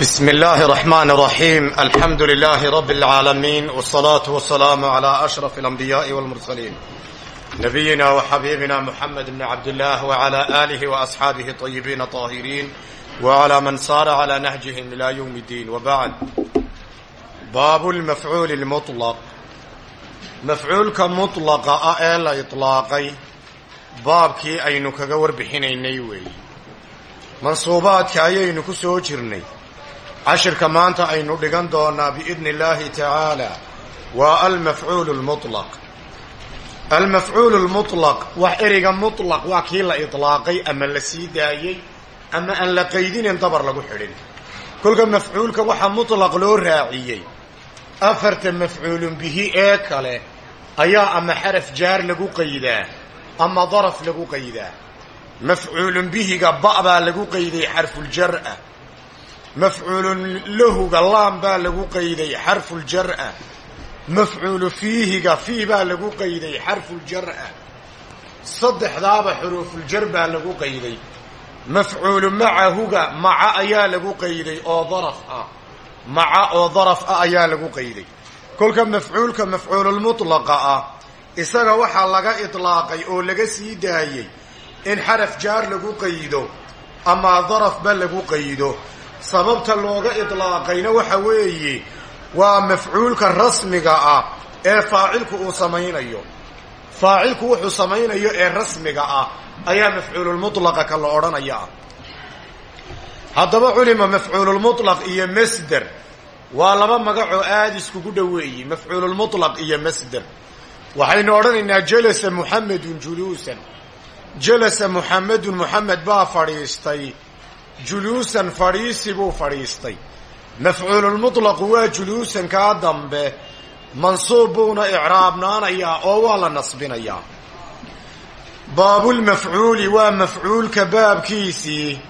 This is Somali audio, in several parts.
بسم الله الرحمن الرحيم الحمد لله رب العالمين والصلاة والسلام على أشرف الأنبياء والمرسلين نبينا وحبيبنا محمد بن عبد الله وعلى آله وأصحابه الطيبين الطاهرين وعلى من صار على نهجهم إلى يوم الدين وبعد باب المفعول المطلق مفعولك مطلق ألا إطلاقي baabkii aynu kaga warbixinaynay weeye mansuubaadka ayaynu ku soo jirnay cashirka maanta aynu dhigan doonaa biidni illaahi tacaala waa almafcuulu lmutlaq almafcuulu lmutlaq wax ereyga mutlaq waa kii la idlaaqay ama la sii daayey ama aan la qaydinin dabar lagu xidhin. Kolka mafcuulka waxaa mutlaq loo raaciyey afarta mafcuulun bihi ee kale ayaa ama xaraf jaar lagu qaydaa ama daraf lagu qaydaa. Mafcuulun ba baa lagu qayday xarfuljar'a mafcuulun lahuga laam baa lagu qayday xarfuljar'a mafcuulu fiihiga fii baa lagu qayday xarfuljar'a saddexdaaba xuruufuljar baa lagu qayday mafcuulu macahuga maca ayaa lagu qayday oo daraf ah maca oo daraf ah ayaa lagu qayday kolka mafcuulka mafcuululmutlaqa ah isaga waxaa laga idlaaqay oo laga sii daayey in xaraf jaar lagu qaydo ama darafba lagu qaydo sababta looga idlaaqayna waxa weeye waa mafcuulka rasmiga ah ee faacilku uu samaynayo. Faacilku wuxuu samaynayo ee rasmiga ah ayaa mafcuululmutlaqa ka la odhanaya. Ah haddaba culima mafcuululmutlaq iyo masder waa laba magacoo aada iskugu dhoweeyey mafcuululmutlaq iyo masder. Waxaynu odhanaynaa jalasa muxamedun juluusan. Jalasa muxamedun muxamed baa fadhiistay juluusan fadhiisi buu fadhiistay mafcuululmutlaqu waa juluusankaa dambe mansuub buuna icraabnaanayaa oo waa la nasbinayaa baabulmafcuuli waa mafcuulka baabkiisii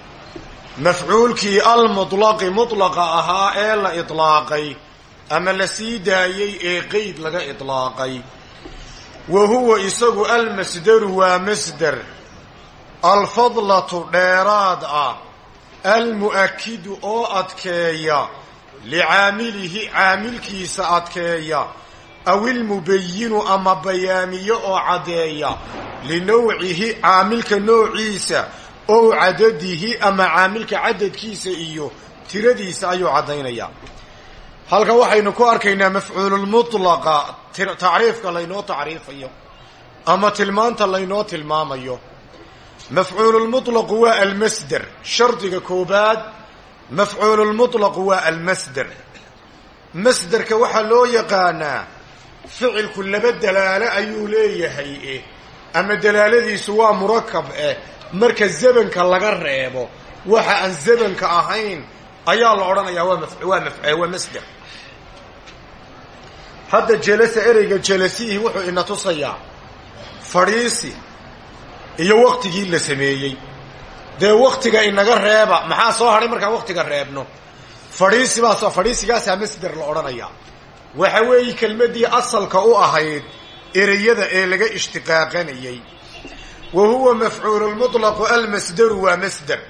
mafcuulkii almutlaqi mutlaqa ahaa ee la idlaaqay ama la sii daayey ee qeyd laga idlaaqay wa huwa isagu almasderu waa masder alfadlatu dheeraad ah almu'akidu oo adkeeya licaamilihi caamilkiisa adkeeya aw ilmubayinu ama bayaamiyo oo caddeeya linowcihi caamilka noociisa ow cadadihi ama caamilka cadadkiisa iyo tiradiisa ayuu caddaynayaa halkan waxaynu ku arkaynaa mafcuululmutlaqa tacriifka laynoo tacriifayo ama tilmaanta laynoo tilmaamayo mafcuululmutlaqu waa almasder shardiga koobaad mafcuululmutlaqu waa almasder masderka waxaa loo yaqaanaa ficilku laba dalaalo ayuu leeyahay eh ama dalaaladiisu waa murakab eh marka zabanka laga reebo waxa aan zabanka ahayn ayaa la odhanayaa waa masder hadda jelasa ereyga jelasihii wuxuu ina tusayaa fadhiisi iyo waktigii la sameeyey. Dee waktiga inaga reeba maxaa soo hadhay markaan waktiga reebno? Fadhiisi baa fadhiisigaasaa masder la odhanayaa waxa weeye kelmaddii asalka u ahayd ereyada ee laga ishtiqaaqanayey wa huwa mafcuululmutlaqu almasderu waa masder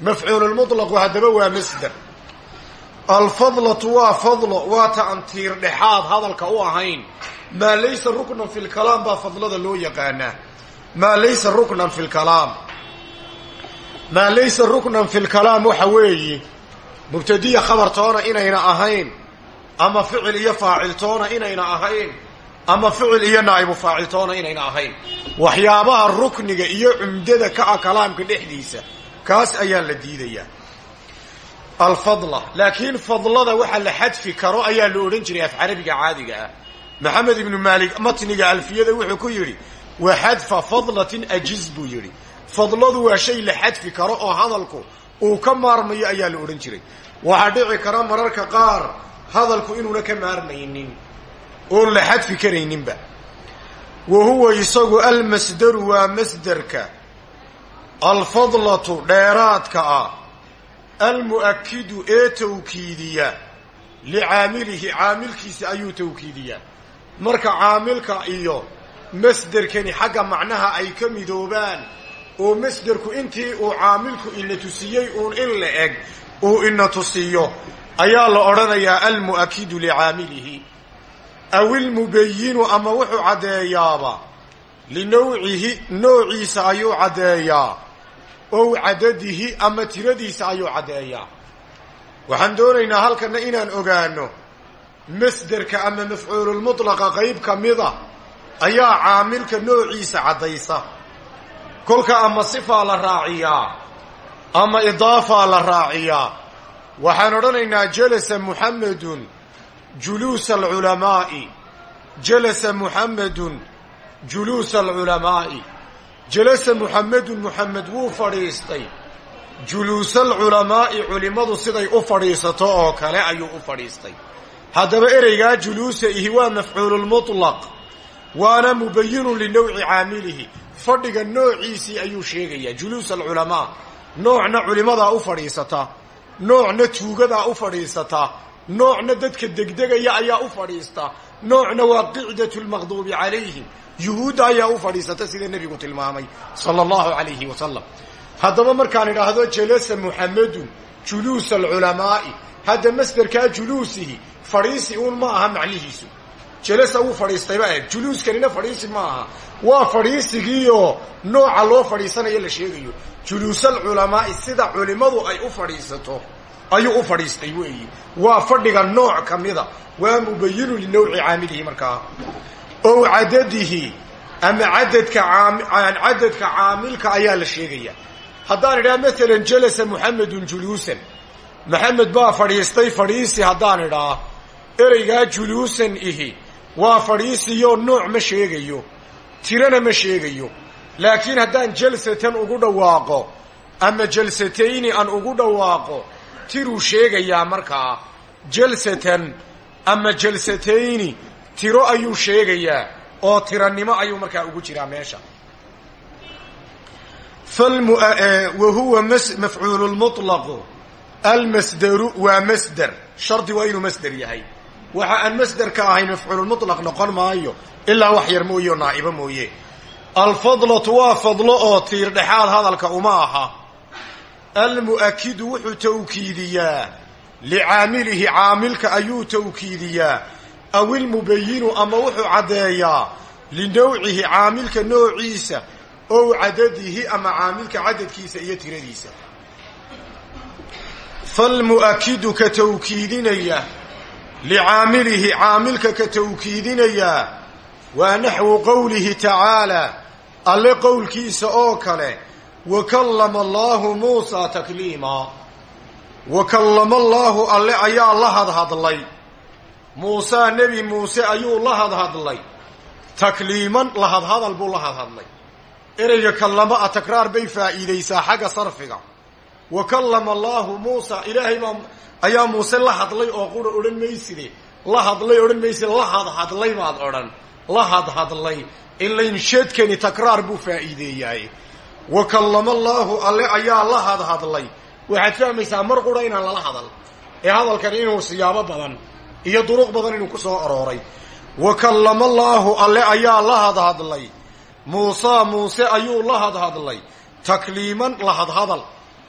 mafcuululmutlaqu haddaba waa masder alfadlatu waa fadlo waa ta aan tiir dhexaad hadalka u ahayn. Maa laysa ruknan fi lkalaam baa fadlada loo yaqaanaa maa laysa ruknan fi lkalaam maa laysa ruknan fi lkalaam waxa weeye mubtadiya khabartoona inayna ahayn ama ficil iyo faaciltoona inayna ahayn ama ficil iyo naa'ibu faaciltoona inayna ahayn. Waxyaabaha rukniga iyo cumdada ka ah kalaamka dhexdiisa kaas ayaa la diidayaa. Alfadla. Laakiin fadlada waxa la xadfi karo ayaa la odhan jiray af carabiga caadiga ah. Maxamed ibnu maalik matniga alfiyada wuxuu ku yidhi wa xadfa fadlatin ajiz buu yidhi. Fadladu waa shay la xadfi karo oo hadalku uu ka maarmayo ayaa la odhan jiray. Waxaa dhici kara mararka qaar hadalku inuuna ka maarmaynin oon la xadfi karayninba. Wa huwa isagu almasderu waa masderka alfadlatu dheeraadka ah. Almu'akidu ee tawkiidiya. Licaamilihi caamilkiisa ayuu tawkiidiyaa. Marka caamilka iyo masderkani xagga macnaha ay ka midoobaan oo masderku intii uu caamilku ina tusiyey uun in la eg uu ina tusiyo ayaa la odhanayaa almu'akidu licaamilihi. Aw ilmubayinu ama wuxuu caddeeyaaba linowcihi noociisa ayuu caddeeyaa ow cadadihi ama tiradiisa ayuu caddeeyaa. Waxaan doonaynaa halkana inaan ogaano masderka ama mafcuululmutlaqa qayb ka mida ayaa caamilka noociisa caddaysa. Kolka ama sifaa la raaciyaa ama idaafaa la raaciyaa waxaan odhanaynaa jalasa muxamedun juluusa alculamaa'i. Jalasa muxamedun juluusa alculamaa'i. Jalasa muxamedun muxamed wuu fadhiistay. Juluusalculamaa'i culimmadu siday u fadhiisato oo kale ayuu u fadhiistay. Haddaba ereygaa juluusa ihi waa mafcuululmutlaq waana mubayinun linowci caamilihi. Fadhiga noociisii ayuu sheegayaa. Juluus alculamaa. Noocna culimmadaa u fadhiisata. Noocna tuugadaa u fadhiisata. Noocna dadka degdegaya ayaa u fadhiista. Noocna waa qicdatu lmaqduubi calayhim yuhuudda ayaa u fadhiisata sida nebigu tilmaamay sala allahu calayhi wasalam haddaba markaan idhaahdo jalasa muxamedun juluusa alculamaa'i hadda masderkaa juluusihi fadhiisi uun ma aha macnihiisu jalasa wuu fadhiistayba eg juluuskanina fadhiisi ma aha waa fadhiisigiioo nooca loo fadhiisanayo la sheegayo. Juluusalculamaa'i sida culimmadu ay u fadhiisato ayuu u fadhiistay weeyi. Waa fadhiga nooc ka mida. Waa mubayinu linowci caamilihi markaa. Ow cadadihi ama cadadka cadadka caamilka ayaa la sheegaya. Haddaan idhaha maalan jalasa muxamedun juluusan. Maxamed baa fadhiistay fadhiisi haddaan idhaa ereygaa juluusan ihi waa fadhiisiyo nooc ma sheegayo tirana ma sheegayo. Laakiin haddaan jalsatan ugu dhawaaqo ama jalsatayni aan ugu dhawaaqo tiruu sheegayaa markaa. Jalsatan ama jalsatayni tiro ayuu sheegayaa oo tiranimo ayuu markaa ugu jiraa meesha. Wa huwa mafcuulu lmutlaqu almasderu waa masder shardi waa inuu masder yahay waxa aan masderka ahayn mafcuululmutlaq noqon maayo ilaa wax yar mooye oo naa'ibo mooye. Alfadlatu waa fadlo oo tiir dhexaad hadalka uma aha. Almu'akidu wuxuu tawkiidiyaa. Licaamilihi caamilka ayuu tawkiidiyaa. Aw ilmubayinu ama wuxuu caddeeyaa. Linowcihi caamilka noociisa ow cadadihi ama caamilka cadadkiisa iyo tiradiisa. Falmu'akidu ka tawkiidinaya licaamilihi caamilka ka tawkiidinayaa waa naxwu qowlihi tacaalaa alle qowlkiisa oo kale wa kallama allaahu muusaa takliimaa wa kallama allaahu alle ayaa la hadhadlay muusaa nebi muuse ayuu la hadhadlay takliiman lahadhadal buu la hadhadlay ereyga kallama a takraar bay faa'iidaysaa xagga sarfiga wa kallama allaahu muusa ilaahay baa ayaa muuse la hadlay oo qura odhan mayside la hadlay odhan mayside la hadhadlay baad odhan. La hadhadlay ilaynshadkani takraar buu faa'iideeyaay wa kallama allaahu alle ayaa la hadhadlay waxaad fahmaysaa mar qura inaan lala hadal. Ee hadalkani inuu siyaabo badan iyo duruq badan inuu ku soo arooray. Wa kallama allaahu alle ayaa la hadhadlay muusaa muuse ayuu la hadhadlay takliiman la hadhadal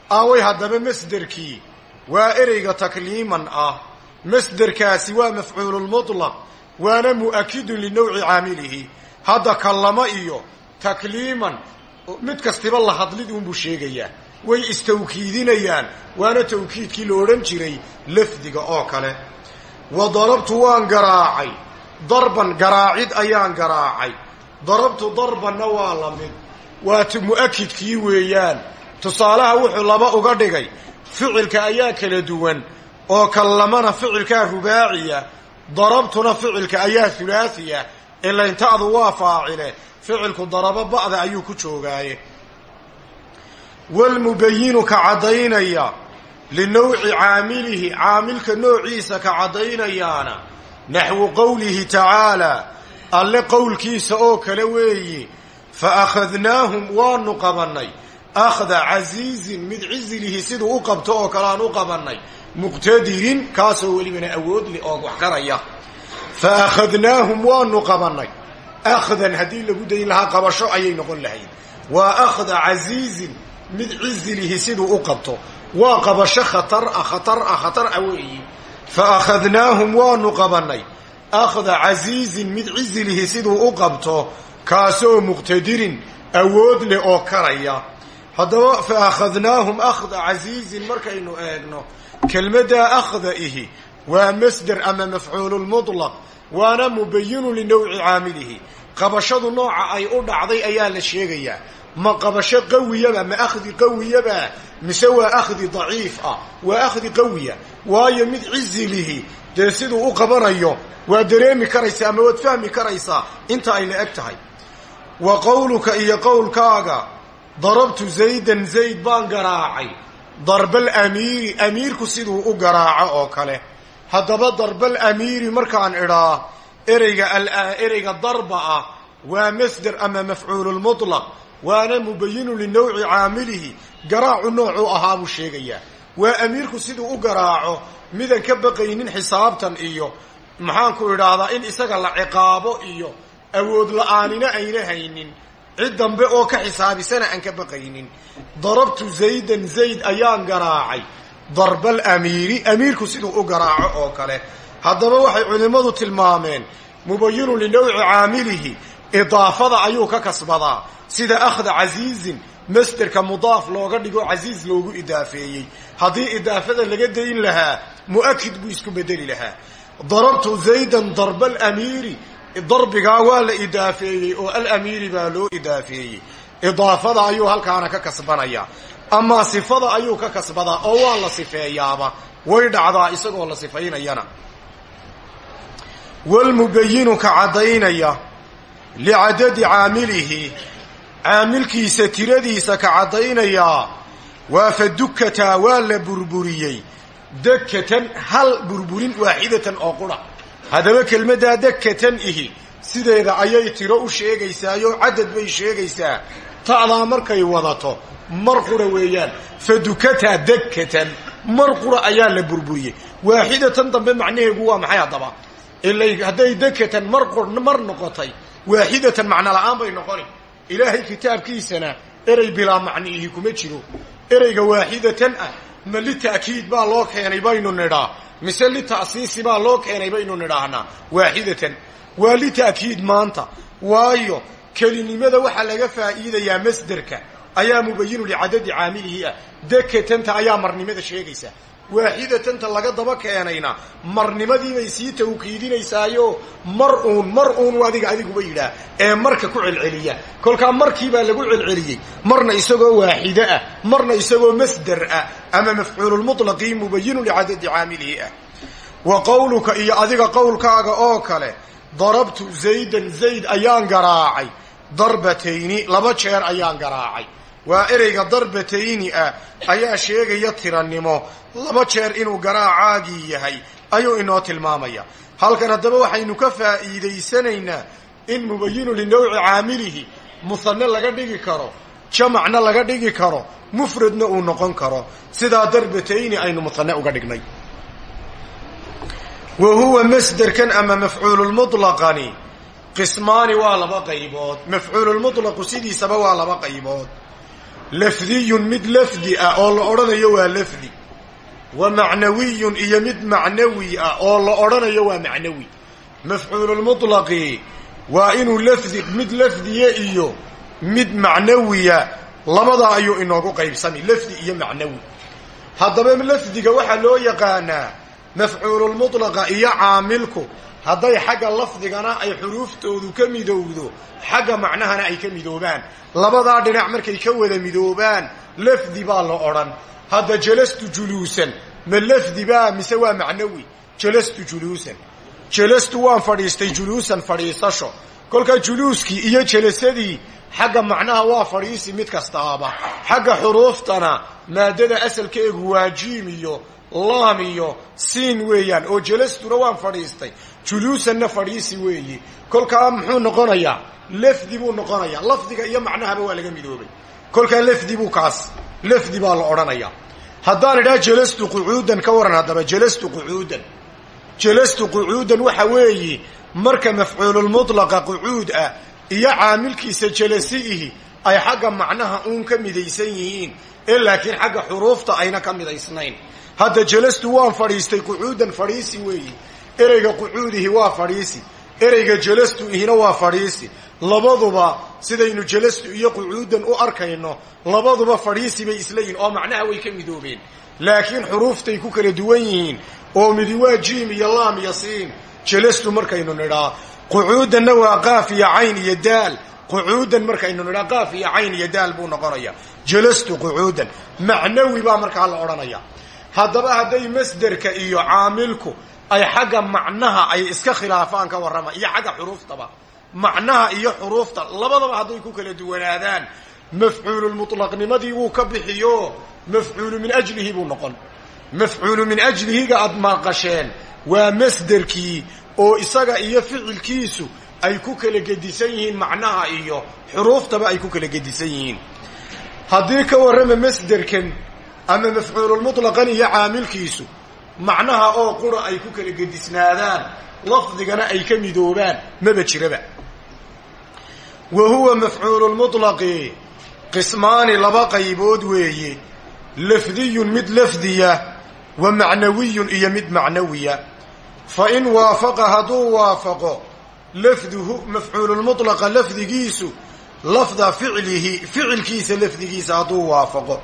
aaway haddaba masderkii waa ereyga takliiman ah. Masderkaasi waa mafcuululmutlaq waana mu'akidun linowci caamilihi. Hadda kallamo iyo takliiman mid kastiba la hadlid uunbuu sheegayaa way istawkiidinayaan waana tawkiidkii la odhan jiray lafdiga oo kale. Wa darabtu waan garaacay. Darban garaacid ayaan garaacay. Darabtu darbanna waa la mid. Waa mu'akidkii weeyaan. Tusaalaha wuxuu laba uga dhigay ficilka ayaa kala duwan oo kallamana ficilkaa rubaaciya darabtuna ficilka ayaa hulaasiya ilainta'du waa faacile ficilku darabo ba'da ayuu ku joogaaye. Walmubayinu ka caddaynaya linowci caamilihi caamilka noociisa ka caddaynayaana naxwu qowlihi tacaalaa alle qowlkiisa oo kale weeyi fa akhadnaahum waanu qabannay akhda casiizin mid cizilihi siduu u qabto oo kale aan u qabannay muqtadirin kaasoo welibana awood leh oo wax karaya fa akhadnaahum waanu qabannay akhdan haddii lagu dayn lahaa qabasho ayay noqon lahayd waa akhda casiizin mid cizilihi siduu u qabto waa qabasho khatar ah khatar ah khatar ah weeyi fa akhadnaahum waanu qabannay akhda casiizin mid cizilihi siduu u qabto kaasoo muqtadirin awood leh oo karaya haddaba fa akhadnaahum akhda casiizin markaynu eegno kelmaddaa akhda ihi waa masder ama mafcuululmutlaq waana mubayinu linowci caamilihi. Qabashadu nooca ay u dhacday ayaa la sheegayaa. Ma qabasho qawiyaba ma akhdi qawiyaba mise waa akhdi daciif ah waa akhdi qawiya. Waayo mid cizilihi dee siduu u qabanayo waa dareemi karaysaa ama waad fahmi karaysaa inta ay la eg tahay. Wa qowluka iyo qowlkaaga darabtu zaydan zayd baan garaacay. Darbal amiiri amiirku siduu u garaaco oo kale. Haddaba darbal amiiri markaan idhaa ereyga ereyga darba ah waa masder ama mafcuululmutlaq waana mubayinu linowci caamilihi. Garaacu noocuu ahaa buu sheegayaa. Waa amiirku siduu u garaaco midan ka baqaynin xisaabtan iyo maxaanku idhaahdaa in isaga la ciqaabo iyo awood ayna haynin cid dambe oo ka xisaabisana aan ka baqaynin. Darabtu zaydan zayd ayaan garaacay. Darbal amiiri amiirku siduu u garaaco oo kale. Haddaba waxay culimmadu tilmaameen mubayinu linowci caamilihi. Idaafada ayuu ka kasbadaa. Sida akhda casiizin masderka mudaaf looga dhigo casiiz loogu idaafeeyey. Haddii idaafada laga dayn lahaa mu'akid buu isku bedeli lahaa. Darabtu zaydan darbal amiiri darbigaa waa la idaafeeyey oo alamiiri baa loo idaafeeyey. Idaafada ayuu halkaana ka kasbanaya. Amaa sifada ayuu ka kasbadaa oo waa la sifeeyaaba. Way dhacdaa isagoo la sifaynayana. Walmubayinu ka caddaynaya licadadi caamilihi. Caamilkiisa tiradiisa ka caddaynayaa waa fa dukataa waa la burburiyey. Dakatan hal burburin waaxidatan oo qura haddaba kelmaddaa dakatan ihi. Sideeda ayay tiro u sheegaysaayoo cadad bay sheegaysaa. Ta'daa markay wadato mar qura weeyaan. Fa dukataa dakatan mar qura ayaa la burburiyey. Waaxidatan dambe macnaheegu waa maxay haddaba? Ila hadday dakatan mar mar noqotay waaxidatan macno la'aan bay noqoni. Ilaahay kitaabkiisana erey bilaa macniihi kuma jiro. Ereyga waaxidatan ah ma lita'kiid baa loo keenay baynu nidhaa mise lita'siisi baa loo keenay baynu nidhaahnaa. Waaxidatan waa lita'kiid maanta. Waayo kelinimada waxaa laga faa'iidayaa masderka. Ayaa mubayinu licadadi caamilihi ah. Dekatanta ayaa marnimada sheegaysaa waaxidatanta laga daba keenayna. Marnimadiibay sii tawkiidinaysaayo mar uun mar uun adiga adiguba yidhaah. Ee marka ku celceliya. Kolkaa markiibaa lagu celceliyey. Marna isagoo waaxido ah marna isagoo masder ah ama mafcuululmutlaqii mubayinu licadadi caamilihi ah. Wa qowluka iyo adiga qowlkaaga oo kale darabtu zaydan zayd ayaan garaacay. Darbatayni laba jeer ayaan garaacay waa ereyga darbatayni ah ayaa sheegaya tirannimo. Laba jeer inuu garaacaagii yahay ayuu inoo tilmaamaya. Halkan haddaba waxaynu ka faa'iidaysanaynaa in mubayinu linowci caamilihi musanne laga dhigi karo jamacna laga dhigi karo mufradna uu noqon karo. Sidaa darbatayni aynu musanne uga dhignay. Wa huwa masderkan ama mafcuululmutlaqani qismaani waa laba qaybood. Mafcuululmutlaqu sidiisaba waa laba qaybood lafdiyun mid lafdi ah oo la odhanayo waa lafdi. Wa macnawiyun iyo mid macnawi ah oo la odhanayo waa macnawi. Mafcuululmutlaqi waa inuu lafdi mid lafdiya iyo mid macnawiya labadaa ayuu inoogu qaybsami lafdi iyo macnawi. Haddaba lafdiga waxaa loo yaqaanaa mafcuululmutlaqa iyo caamilku hadday xagga lafdigana ay xuruuftoodu ka midowdo xagga macnahana ay ka midoobaan. Labadaa dhinac markay ka wada midoobaan lafdi baa la odhan. Hadda jalastu juluusan ma lafdi baa mise waa macnawi? Jalastu juluusan. Jalastu waan fadhiistay juluusan fadhiisasho. Kolkaa juluuskii iyo jalasadii xagga macnaha waa fadhiisi mid kastaaba. Xagga xuruuftana maadada asalkeegu waa jiim iyo laam iyo siin weeyaan oo jalastuna waan fadhiistay juluusanna fadhiisi weeyi. Kolkaa muxuu noqonayaa lafdi buu noqonayaa lafdiga iyo macnahaba waa laga midoobay. Kolkaa lafdi buu kaas lafdi baa la odhanayaa haddaan idhaha jalastu qucuudan ka waran haddaba jalastu qucuudan. Jalastu qucuudan waxa weeyi marka mafcuululmutlaqa qucuud ah iyo caamilkiisa jalasiihi ay xagga macnaha uun ka midaysan yihiin ee laakiin xagga xuruufta ayna ka midaysnayn. Hadda jalastu waan fadhiistay qucuudan fadhiisi weeyi ereyga qucuudihi waa fadhiisi ereyga jalastu ihina waa fadhiisi. Labaduba sidaynu jalastu iyo qucuudan u arkayno labaduba fadhiisi bay isla yihiin oo macnaha way ka midoobeen. Laakiin xuruuftay ku kala duwan yihiin oo midi waa jiim iyo laam iyo siin. Jalastu markaynu nidhaa qucuudanna waa qaaf iyo cayn iyo daal. Qucuudan markaynu nidhaa qaaf iyo cayn iyo daal buu noqonaya. Jalastu qucuudan macnawi baa markaa la odhanaya. Haddaba hadday masderka iyo caamilku ay xagga macnaha ay iska khilaafaan ka warrama iyo xagga xuruuftaba. Macnaha iyo xuruufta labadaba hadday ku kala duwanaadaan. Mafcuululmutlaqnimadii wuu ka bixiyo mafcuulu min ajlihi buu noqon. Mafcuulu min ajlihiga aad maqasheen waa masderkii oo isaga iyo ficilkiisu ay ku kala gedisan yihiin macnaha iyo xuruuftaba ay ku kala gedisan yihiin. Haddii ka warrama masderkan ama mafcuululmutlaqan iyo caamilkiisu macnaha oo qura ay ku kala gedisnaadaan lafdigana ay ka midoobaan maba jiraba. Wa huwa mafcuululmutlaqi qismaani laba qaybood weeye. Lafdiyun mid lafdiya wa macnawiyun iyo mid macnawiya. Fa in waafaqa hadduu waafaqo lafduhu mafcuululmutlaqa lafdigiisu lafda ficlihi ficilkiisa lafdigiisa hadduu waafaqo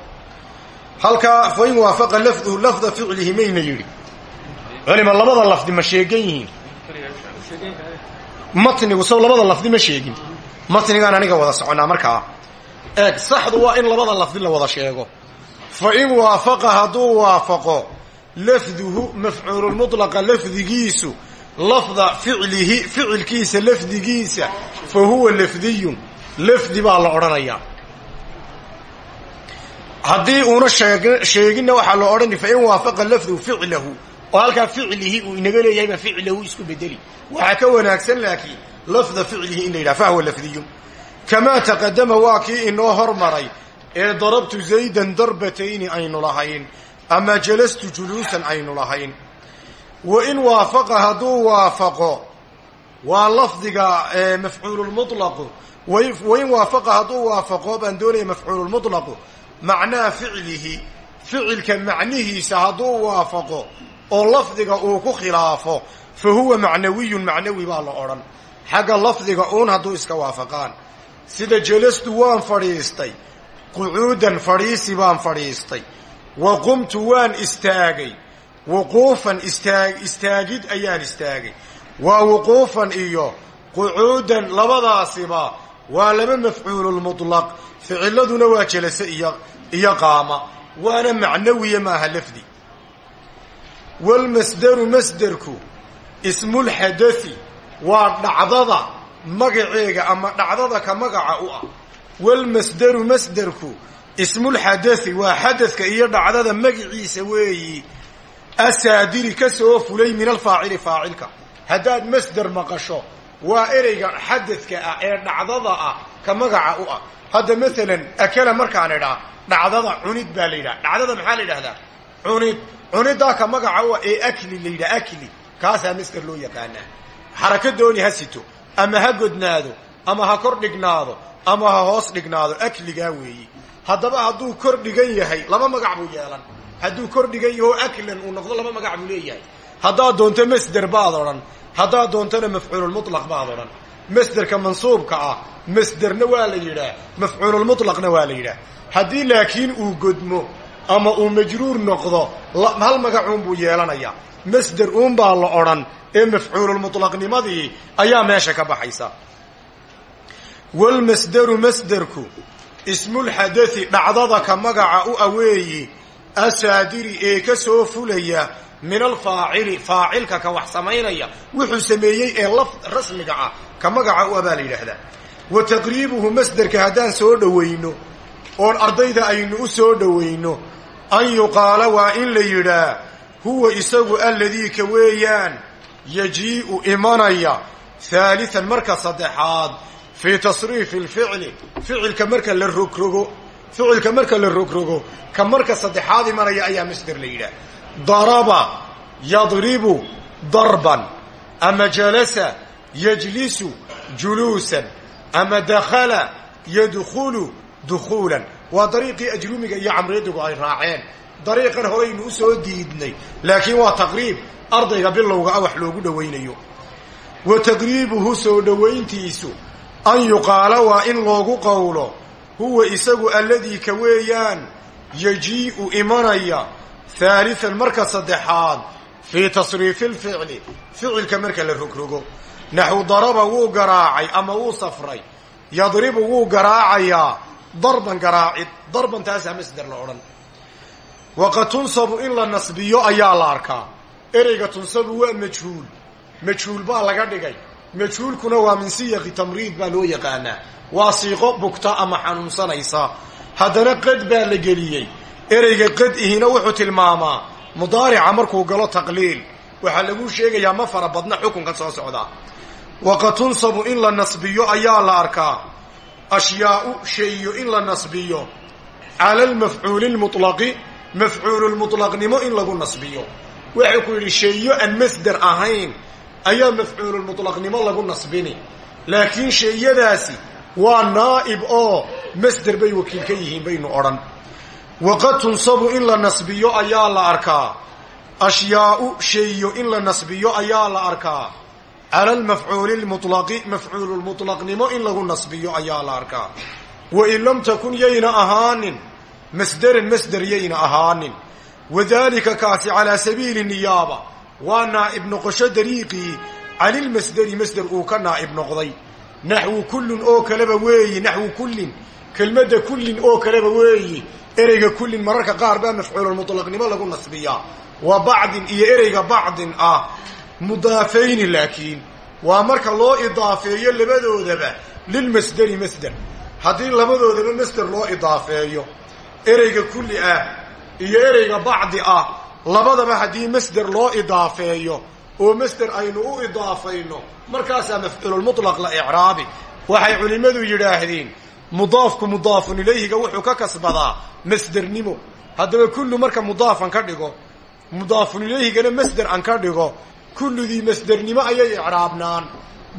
halkaa fa in waafaqa lafduhu lafda ficlihi mayna yidhi. Culima labada lafdi ma sheegan yihiin? Matnigu labada lafdi ma sheegin. Matnigaan aniga wada soconaa markaa. Eeg saxdu waa in labada lafdi la wada sheego. Fa in waafaqa hadduu waafaqo lafduhu mafcuululmutlaqa lafdigiisu lafda ficlihi ficilkiisa lafdigiisa fa huwa lafdiyun. Lafdi baa la odhanayaa haddii uuna sheeginna waxaa la odhani fa in waafaqa lafduhu ficlahu. Oo halkaa ficlihi uu inaga leeyahay baa ficlahu isku bedeli. Waxaa ka wanaagsan laakiin lafda ficlihi in la yidhaha fahuwa lafdiyun. Kamaa taqadama waa kii inoo hormaray ee darabtu zaydan darbatayni aynu lahayn ama jalastu juluusan aynu lahayn. Wa in waafaqa hadduu waafaqo waa lafdiga mafcuululmutlaqu wain waafaqa hadduu waafaqo baan doonaya mafcuululmutlaqu macnaa ficlihi ficilka macnihiisa hadduu waafaqo oo lafdiga uu ku khilaafo fa huwa macnawiyun macnawi baa la odhan. Xagga lafdiga uun hadduu iska waafaqaan. Sida jalastu waan fadhiistay qucuudan fadhiisi baan fadhiistay. Wa qumtu waan istaagay wuquufan istaag istaagid ayaan istaagay. Waa wuquufan iyo qucuudan labadaasiba waa laba mafcuululmutlaq ficiladuna waa jelase iyo iyo qaama waana macnawiya maaha lafdi. Walmasdaru masderku ismulxadai waa dhacdada magaceega ama dhacdada ka magaca u ah. Walmasdaru masderku ismulxadai waa xadadka iyo dhacdada magiciisa weeyi asaadiri ka soo fulay min alfaacili faacilka. Haddaad masder maqasho waa ereyga xadadka ah ee dhacdada ah ka magaca u ah hadda maalan akala markaan idhaa dhacdada cunid baa la yidhaha. Dhacdada maxaa la yidhahdaa? Cunid. Cunidaa ka magaca u ee akli la yidhaha akli. Kaasaa masder loo yaqaanaa. Xaraka dooni ha sito ama ha godnaado ama ha kor dhignaado ama ha hoos dhignaado akligaa weeyi. Haddaba hadduu kor dhigan yahay laba magac buu yeelan. Hadduu kor dhigan yaho aklan uu noqdo laba magac buu leeyahay. Haddaad doonto masder baad odhan. Haddaad doontona mafcuululmutlaq baad odhan masderka mansuubka ah masderna waa la yidhaah mafcuululmutlaqna waa la yidhaah. Haddii laakiin uu godmo ama uu majruur noqdo hal magacuun buu yeelanayaa. Masder uun baa la odhan ee mafcuululmutlaqnimadii ayaa meesha ka baxaysa. Walmasderu masderku ismulxadai dhacdada ka magaca u aweeyi asaadiri ee ka soo fulaya min alfaacili faacilka ka wax samaynaya wuxuu sameeyey ee laf rasmiga ah ka magaca u ah baa la yidhaahdaa. Wa taqriibuhu masderka haddaan soo dhowayno oon ardayda aynu u soo dhowayno an yuqaala waa in la yidhaa huwa isagu alladii ka weeyaan yajii'u imanaya haalian marka saddexaad fii tasriifi alficli ficilka marka la marka la rogrogo ka marka saddexaad imanaya ayaa masder la yidhaah daraba yadribu darban. Ama jalasa yajlisu juluusan ama dakhala yadkhulu dukhuulan waa dariiqii ajrumiga iyo camreedigu ay raaceen. Dariiqan horeynu u soo diidnay. Laakiin waa taqriib. Ardayga bilowga ah wax loogu dhowaynayo wa taqriibuhu soo dhowayntiisu an yuqaala waa in loogu qowlo. Huwa isagu alladii ka weeyaan. Yajii'u imanaya haalian marka saddexaad fii tasriifi lficli ficilka marka la rogrogo naxu daraba wuu garaacay ama wuu safray. yadribu wuu garaacayaa. darban garaacid. darban taasaa masder la odhan. waqad tunsabu in la nasbiyo ayaa la arkaa ereyga tunsabu waa majhuul majhuul baa laga dhigay majhuulkuna waa min siyaqi tamriid baa loo yaqaanaa waa siiqo bugta ama xanuunsanaysa haddana qad baa la geliyey ereyga qad ihina wuxuu tilmaamaa mudaarica markuu galo taqliil. Waxaa lagu sheegayaa ma fara badna xukunkan soo socda. Waqad tunsabu in la nasbiyo ayaa la arkaa. Ashyaau shayo in la nasbiyo. Cala almafcuuli lmutlaqi mafcuululmutlaqnimo in lagu nasbiyo. Wuxuu ku yidhi shayo aan masder ahayn ayaa mafcuululmutlaqnimo lagu nasbini. Laakiin shayadaasi waa naa'ib oo masder bay wakiil ka yihiin baynu odhan waqad tunsabu in la nasbiyo ayaa la arkaa. Ashyaau shayo in la nasbiyo ayaa la arkaa. Cala almafcuuli lmutlaqi mafcuululmutlaqnimo in lagu nasbiyo ayaa la arkaa. Wain lam takun yayna ahaanin masderan masder yayna ahaanin. Wadalika kaasi calaa sabiili niyaaba. Waa naa'ib noqosho dariiqii canilmasderi masder uu ka naa'ib noqday. Naxwu kullin oo kaleba weeyi naxwu kullin kelmadda kullin oo kaleba weeyi ereyga kullin mararka qaar baa mafcuululmutlaqnimo lagu nasbiyaa. Wa bacdin iyo ereyga bacdin ah mudaafayni laakiin. Waa marka loo idaafeeyo labadoodaba lilmasderi masder haddii labadoodaba masder loo idaafeeyo ereyga kulli ah iyo ereyga bacdi ah labadaba haddii masder loo idaafeeyo oo masder aynu u idaafayno markaasaa mafcuululmutlaq la icraabi. Waxay culimmadu yidhaahdeen mudaafku mudaafun ilayhiga wuxuu ka kasbadaa masdernimo. Haddaba kullu marka mudaafan ka dhigo mudaafun ilayhigana masder an ka dhigo kulludii masdernimo ayay icraabnaan.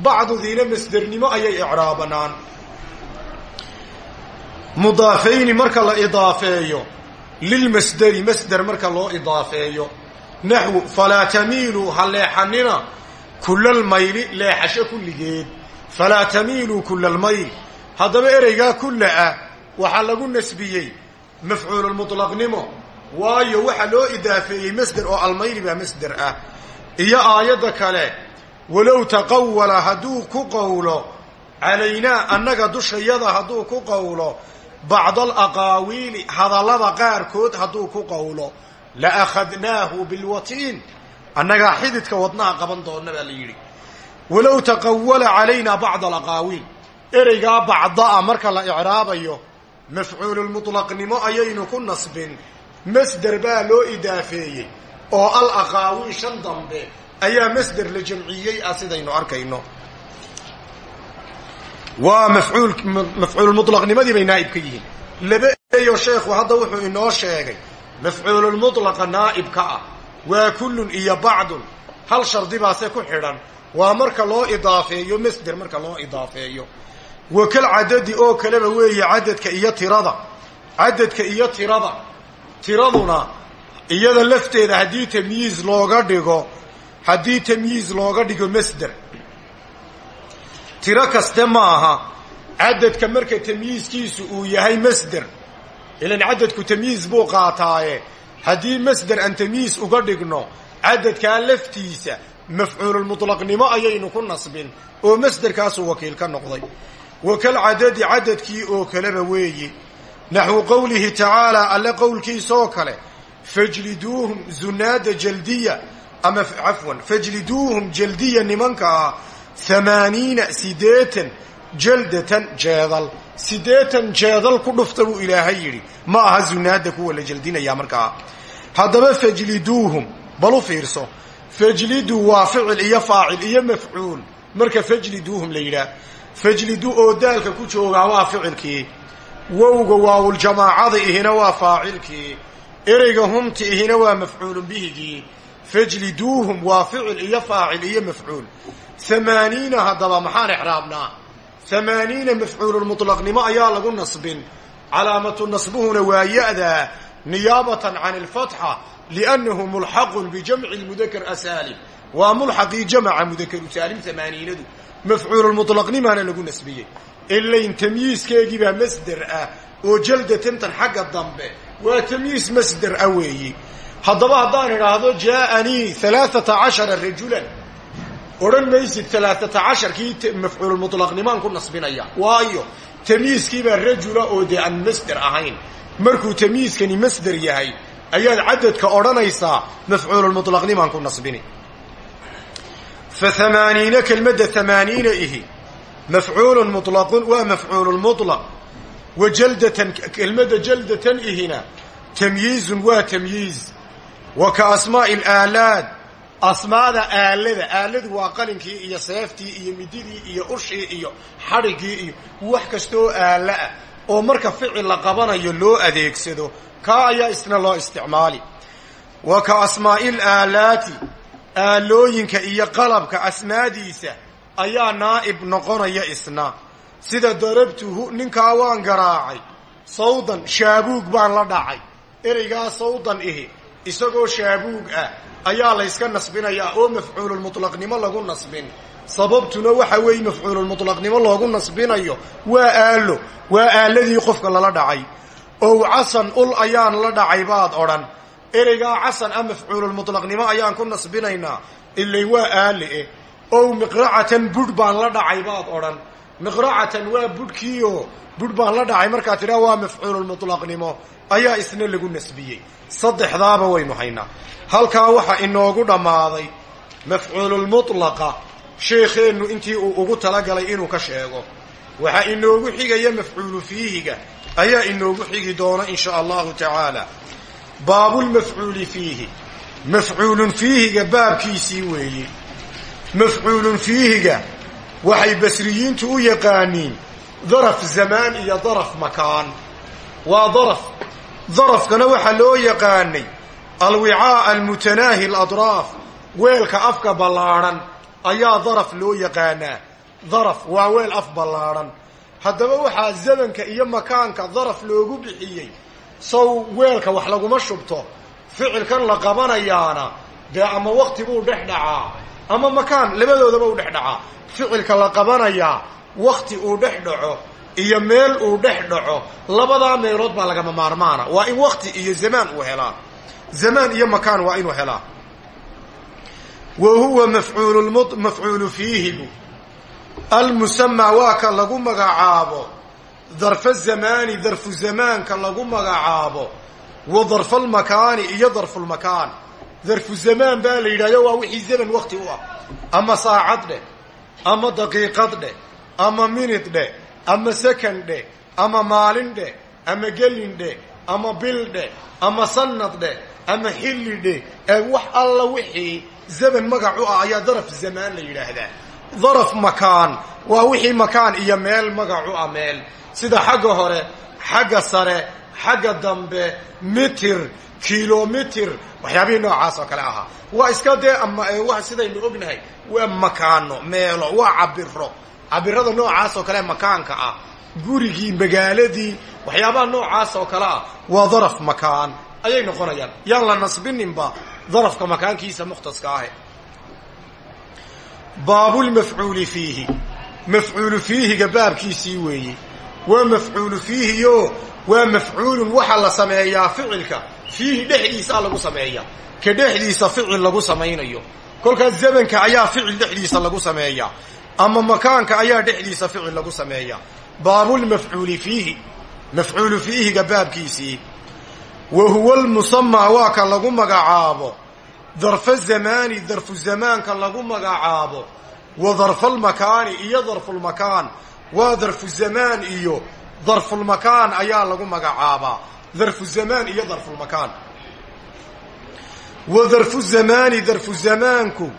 Bacdudiina masdernimo ayay icraabanaan mudaafayni marka la idaafeeyo lilmasderi masder marka loo idaafeeyo. Naxwu falaa tamiiluu ha leexanina kulalmayli leexasho kulligeed. Falaa tamiiluu kulalmayl haddaba ereygaa kulla ah waxaa lagu nasbiyey mafcuululmutlaqnimo waayo waxaa loo idaafeeyey masder oo almayli baa masder ah. Iyo aayadda kale walow taqawala hadduu ku qowlo calaynaa annaga dushayada hadduu ku qowlo bacda alaqaawiili hadallada qaarkood hadduu ku qowlo la akhadnaahu bilwatiin annagaa xididka wadnaha qaban doonna baa la yidhi. Walow taqawala calaynaa bacda alaqaawiil ereygaa bacdaa marka la icraabayo mafcuululmutlaqnimo ayaynu ku nasbin. Masder baa loo idaafeeyey oo al aqaawiil shan dambe ayaa masder la jamciyey ah sidaynu arkayno. Waa mafcuul mafcuululmutlaqnimadii bay naa'ib ka yihiin. Laba ereyo sheekhu hadda wuxuu inoo sheegay mafcuululmutlaqa naa'ibka ah waa kullun iyo bacdun. Hal shardibaase ku xidhan. Waa marka loo idaafeeyo masder marka loo idaafeeyo wa kal cadadi oo kaleba weeye cadadka iyo tirada. Cadadka iyo tirada. Tiraduna iyada lafteeda haddii tamyiiz looga dhigo haddii tamyiiz looga dhigo masder. Tiro kaste ma aha cadadka marka tamyiizkiisu uu yahay masder ilan cadadku tamyiiz buu qaataaye haddii masder aan tamyiiz uga dhigno cadadkaa laftiisa mafcuululmutlaqnimo ayaynu ku nasbin oo masderkaasuu wakiil ka noqday wa kal cadadi cadadkii oo kaleba weeye naxwu qowlihi tacaalaa alle qowlkiisaoo kale fajliduuhum zunaada jaldiya ama cafwan fajliduuhum jaldiya nimanka ah hamaaniina sideetan jaldatan jeedal. Sideetan jeedal ku dhufta buu ilaahay yidhi ma aha zunaada kuwa la jeldinayaa markaa haddaba fajliduuhum bal u fiirso fajliduu waa ficil iyo faacil iyo mafcuul marka fajliduuhum la yidhaah fajlidu oo daalka ku joogaa waa ficilkii. Wowga waawuljamaacada ihina waa faacilkii. Ereyga humti ihina waa mafcuulun bihigii fajliduuhum waa ficil iyo faacil iyo mafcuul. Hamaaniina haddaba maxaan exraabnaa hamaaniina mafcuululmutlaqnimo ayaa lagu nasbin. Calaamatu nasbuhuna waa ya-daa niyaabatan can alfatxa liannahu mulxaqun bijamci lmudakar asaalim. Waa mulxaqii jamaca mudakaru saalim amaaniinadu mafcuululmutlaqnimaana lagu nasbiyey ilayn tamyiiskeegiibaa masder ah oo jaldatantan xagga dambe waa tamyiis masder ah weeyi haddaba haddaan idhaahdo jaaanii alaaata cashara rajulan odhan maysid alaaata casharkii mafcuululmutlaqnimaan ku nasbinaya waayo tamyiiskiibaa rajula oo dee aan masder ahayn markuu tamyiiskani masder yahay ayaad cadadka odhanaysaa mafcuululmutlaqnimaan ku nasbini fa amaaniina kelmadda amaaniina ihi mafcuulun mulaqun waa mafcuulu mulaq wa jaldatan kelmadda jaldatan ihina tamyiizun waa tamyiiz wa ka asmaa'i alaalaad asmaada aalada aaladu waa qalinkii iyo seeftii iyo mididii iyo ushii iyo xadhiggii iyo wax kastaoo aalo ah oo marka ficil la qabanayo loo adeegsado kaa ayaa isna loo isticmaali wa ka aalooyinka iyo qalabka asmaadiisa ayaa naa'ib noqonaya isna. Sida darabtuhu ninkaa waan garaacay. Sawdan shaabuug baan la dhacay. Ereygaa sawdan ihi isagoo shaabuug ah ayaa layska nasbinayaa. Oo mafcuululmutlaqnimo lagu nasbin. Sababtuna waxa weeye mafcuululmutlaqnimo loogu nasbinayo waa aalo waa aaladii qofka lala dhacay. Ow casan ul ayaan la dhacay baad odhan ereygaa casan ah mafcuululmutlaqnimo ayaan ku nasbinaynaa. Ilay waa aale eh. Ow miqracatan budh baan la dhacay baad odhan. Miqracatan waa budhkiioo budh baan la dhacay markaa tidhaa waa mafcuululmutlaqnimo ayaa isna lagu nasbiyey. Saddexdaaba waynu haynaa. Halkaa waxaa inoogu dhammaaday mafcuululmutlaqa sheekheennu intii uu ugu talagalay inuu ka sheego. Waxaa inoogu xigaya mafcuulu fiihiga. Ayaa inoogu xigi doona in sha allahu tacaala baabulmafcuuli fiihi. Mafcuulun fiihiga baabkiisii weeye. Mafcuulun fiihiga waxay basriyiintu u yaqaaniin daraf zamaan iyo daraf makaan. Waa daraf. Darafkana waxaa loo yaqaanay alwicaa almutanaahi aladraaf weelka afka ballaadhan ayaa daraf loo yaqaanaa. Daraf waa weel af ballaadhan haddaba waxaa zamanka iyo makaanka daraf loogu bixiyey sow weelka wax laguma shubto. Ficilkan la qabanayaana. Dee ama wakti buu dhex dhacaa. Ama makaan labadoodaba u dhex dhacaa. Ficilka la qabanayaa wakti uu dhex dhaco iyo meel uu dhex dhaco labadaa meelood baa lagama maarmaana. Waa in wakti iyo zamaan uu helaa. Zamaan iyo makaan waa inuu helaa. Wa huwa mafcuul mafcuulu fiihigu almusamaa waa ka lagu magacaabo darfa zamaani darfu zamaanka lagu magacaabo wa darfalmakaani iyo darfulmakaan darfu zamaan baa la yidhahdo waa wixii zaman wakti u ah. Ama saacad dheh ama daqiiqad dheh ama minid dheh ama second dheh ama maalin dheh ama gelin dheh ama bil dheh ama sanad dheh ama xilli dheh ee wax alla wixii zaman magac u ah ayaa daraf zamaan la yidhaahdaa. Daraf makaan waa wixii makaan iyo meel magac ah meel sida xagga hore xagga sare xagga dambe mitir kilomitir waxyaabihii noocaas oo kale ahaa waa iska dee ama sidaynu ognahay? Waa makaano meelo waa cabiro cabirada noocaas oo kale makaanka ah gurigii magaaladii waxyaabaha noocaas oo kale ah waa daraf makaan. Ayay noqonayaan. Yaan la nasbininba darafka makaankiisa mukhtaska ahe. Baabulmafcuuli fiihi. Mafcuulu fiihiga baabkiisii weeye waa mafcuulu fiihiyo waa mafcuulun waxaa la sameeyaa ficilka. Fiihi dhexdiisaa lagu sameeya ka dhexdiisa ficil lagu samaynayo. Kolkaas zamanka ayaa ficil dhexdiisa lagu sameeyaa. Ama makaanka ayaa dhexdiisa ficil lagu sameeyaa. Baabulmafcuuli fiihi. Mafcuulu fiihiga baabkiisii. Wa huwa lmusamaa waa ka lagu magacaabo. Darfa zamaani darfu zamaanka lagu magacaabo. Wa darfalmakaani iyo darfulmakaan waa darfu zamaan iyo darfulmakaan ayaa lagu magacaabaa. Darfu zamaan iyo darfulmakaan wa darfu zamaani darfu zamaanku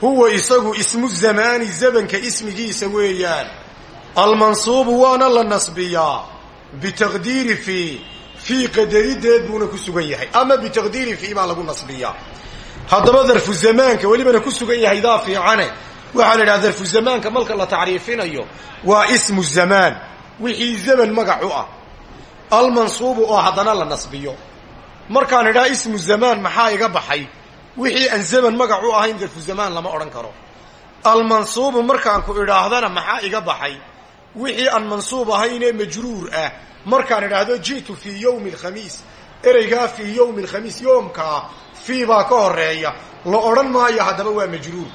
huwa isagu ismu zamaani zamanka ismigiisa weeyaan. Almansuubu waana la nasbiyaa. Bitaqdiiri fii fii qadarideed buuna ku sugan yahay. Ama bitaqdiiri fii baa lagu nasbiyaa. Haddaba darfu zamaanka welibana ku sugan yahay daa fiicane waxaa la idhaha darfu zamaanka marka la tacriifinayo waa ismu zamaan. Wixii zaman magac u ah. Almansuubu oo haddana la nasbiyo. Markaan idhaha ismu zamaan maxaa iga baxay? Wixii aan zaman magac u ahayn darfu zamaan lama odhan karo. Almansuubu markaan ku idhaahdana maxaa iga baxay? Wixii aan mansuub ahaynee majruur ah. Markaan idhaahdo ji'tu fii yowmi alkhamiis ereygaa fii yowmi alkhamiis yoomkaa fii baa ka horreeya la odhan maayo haddaba waa majruur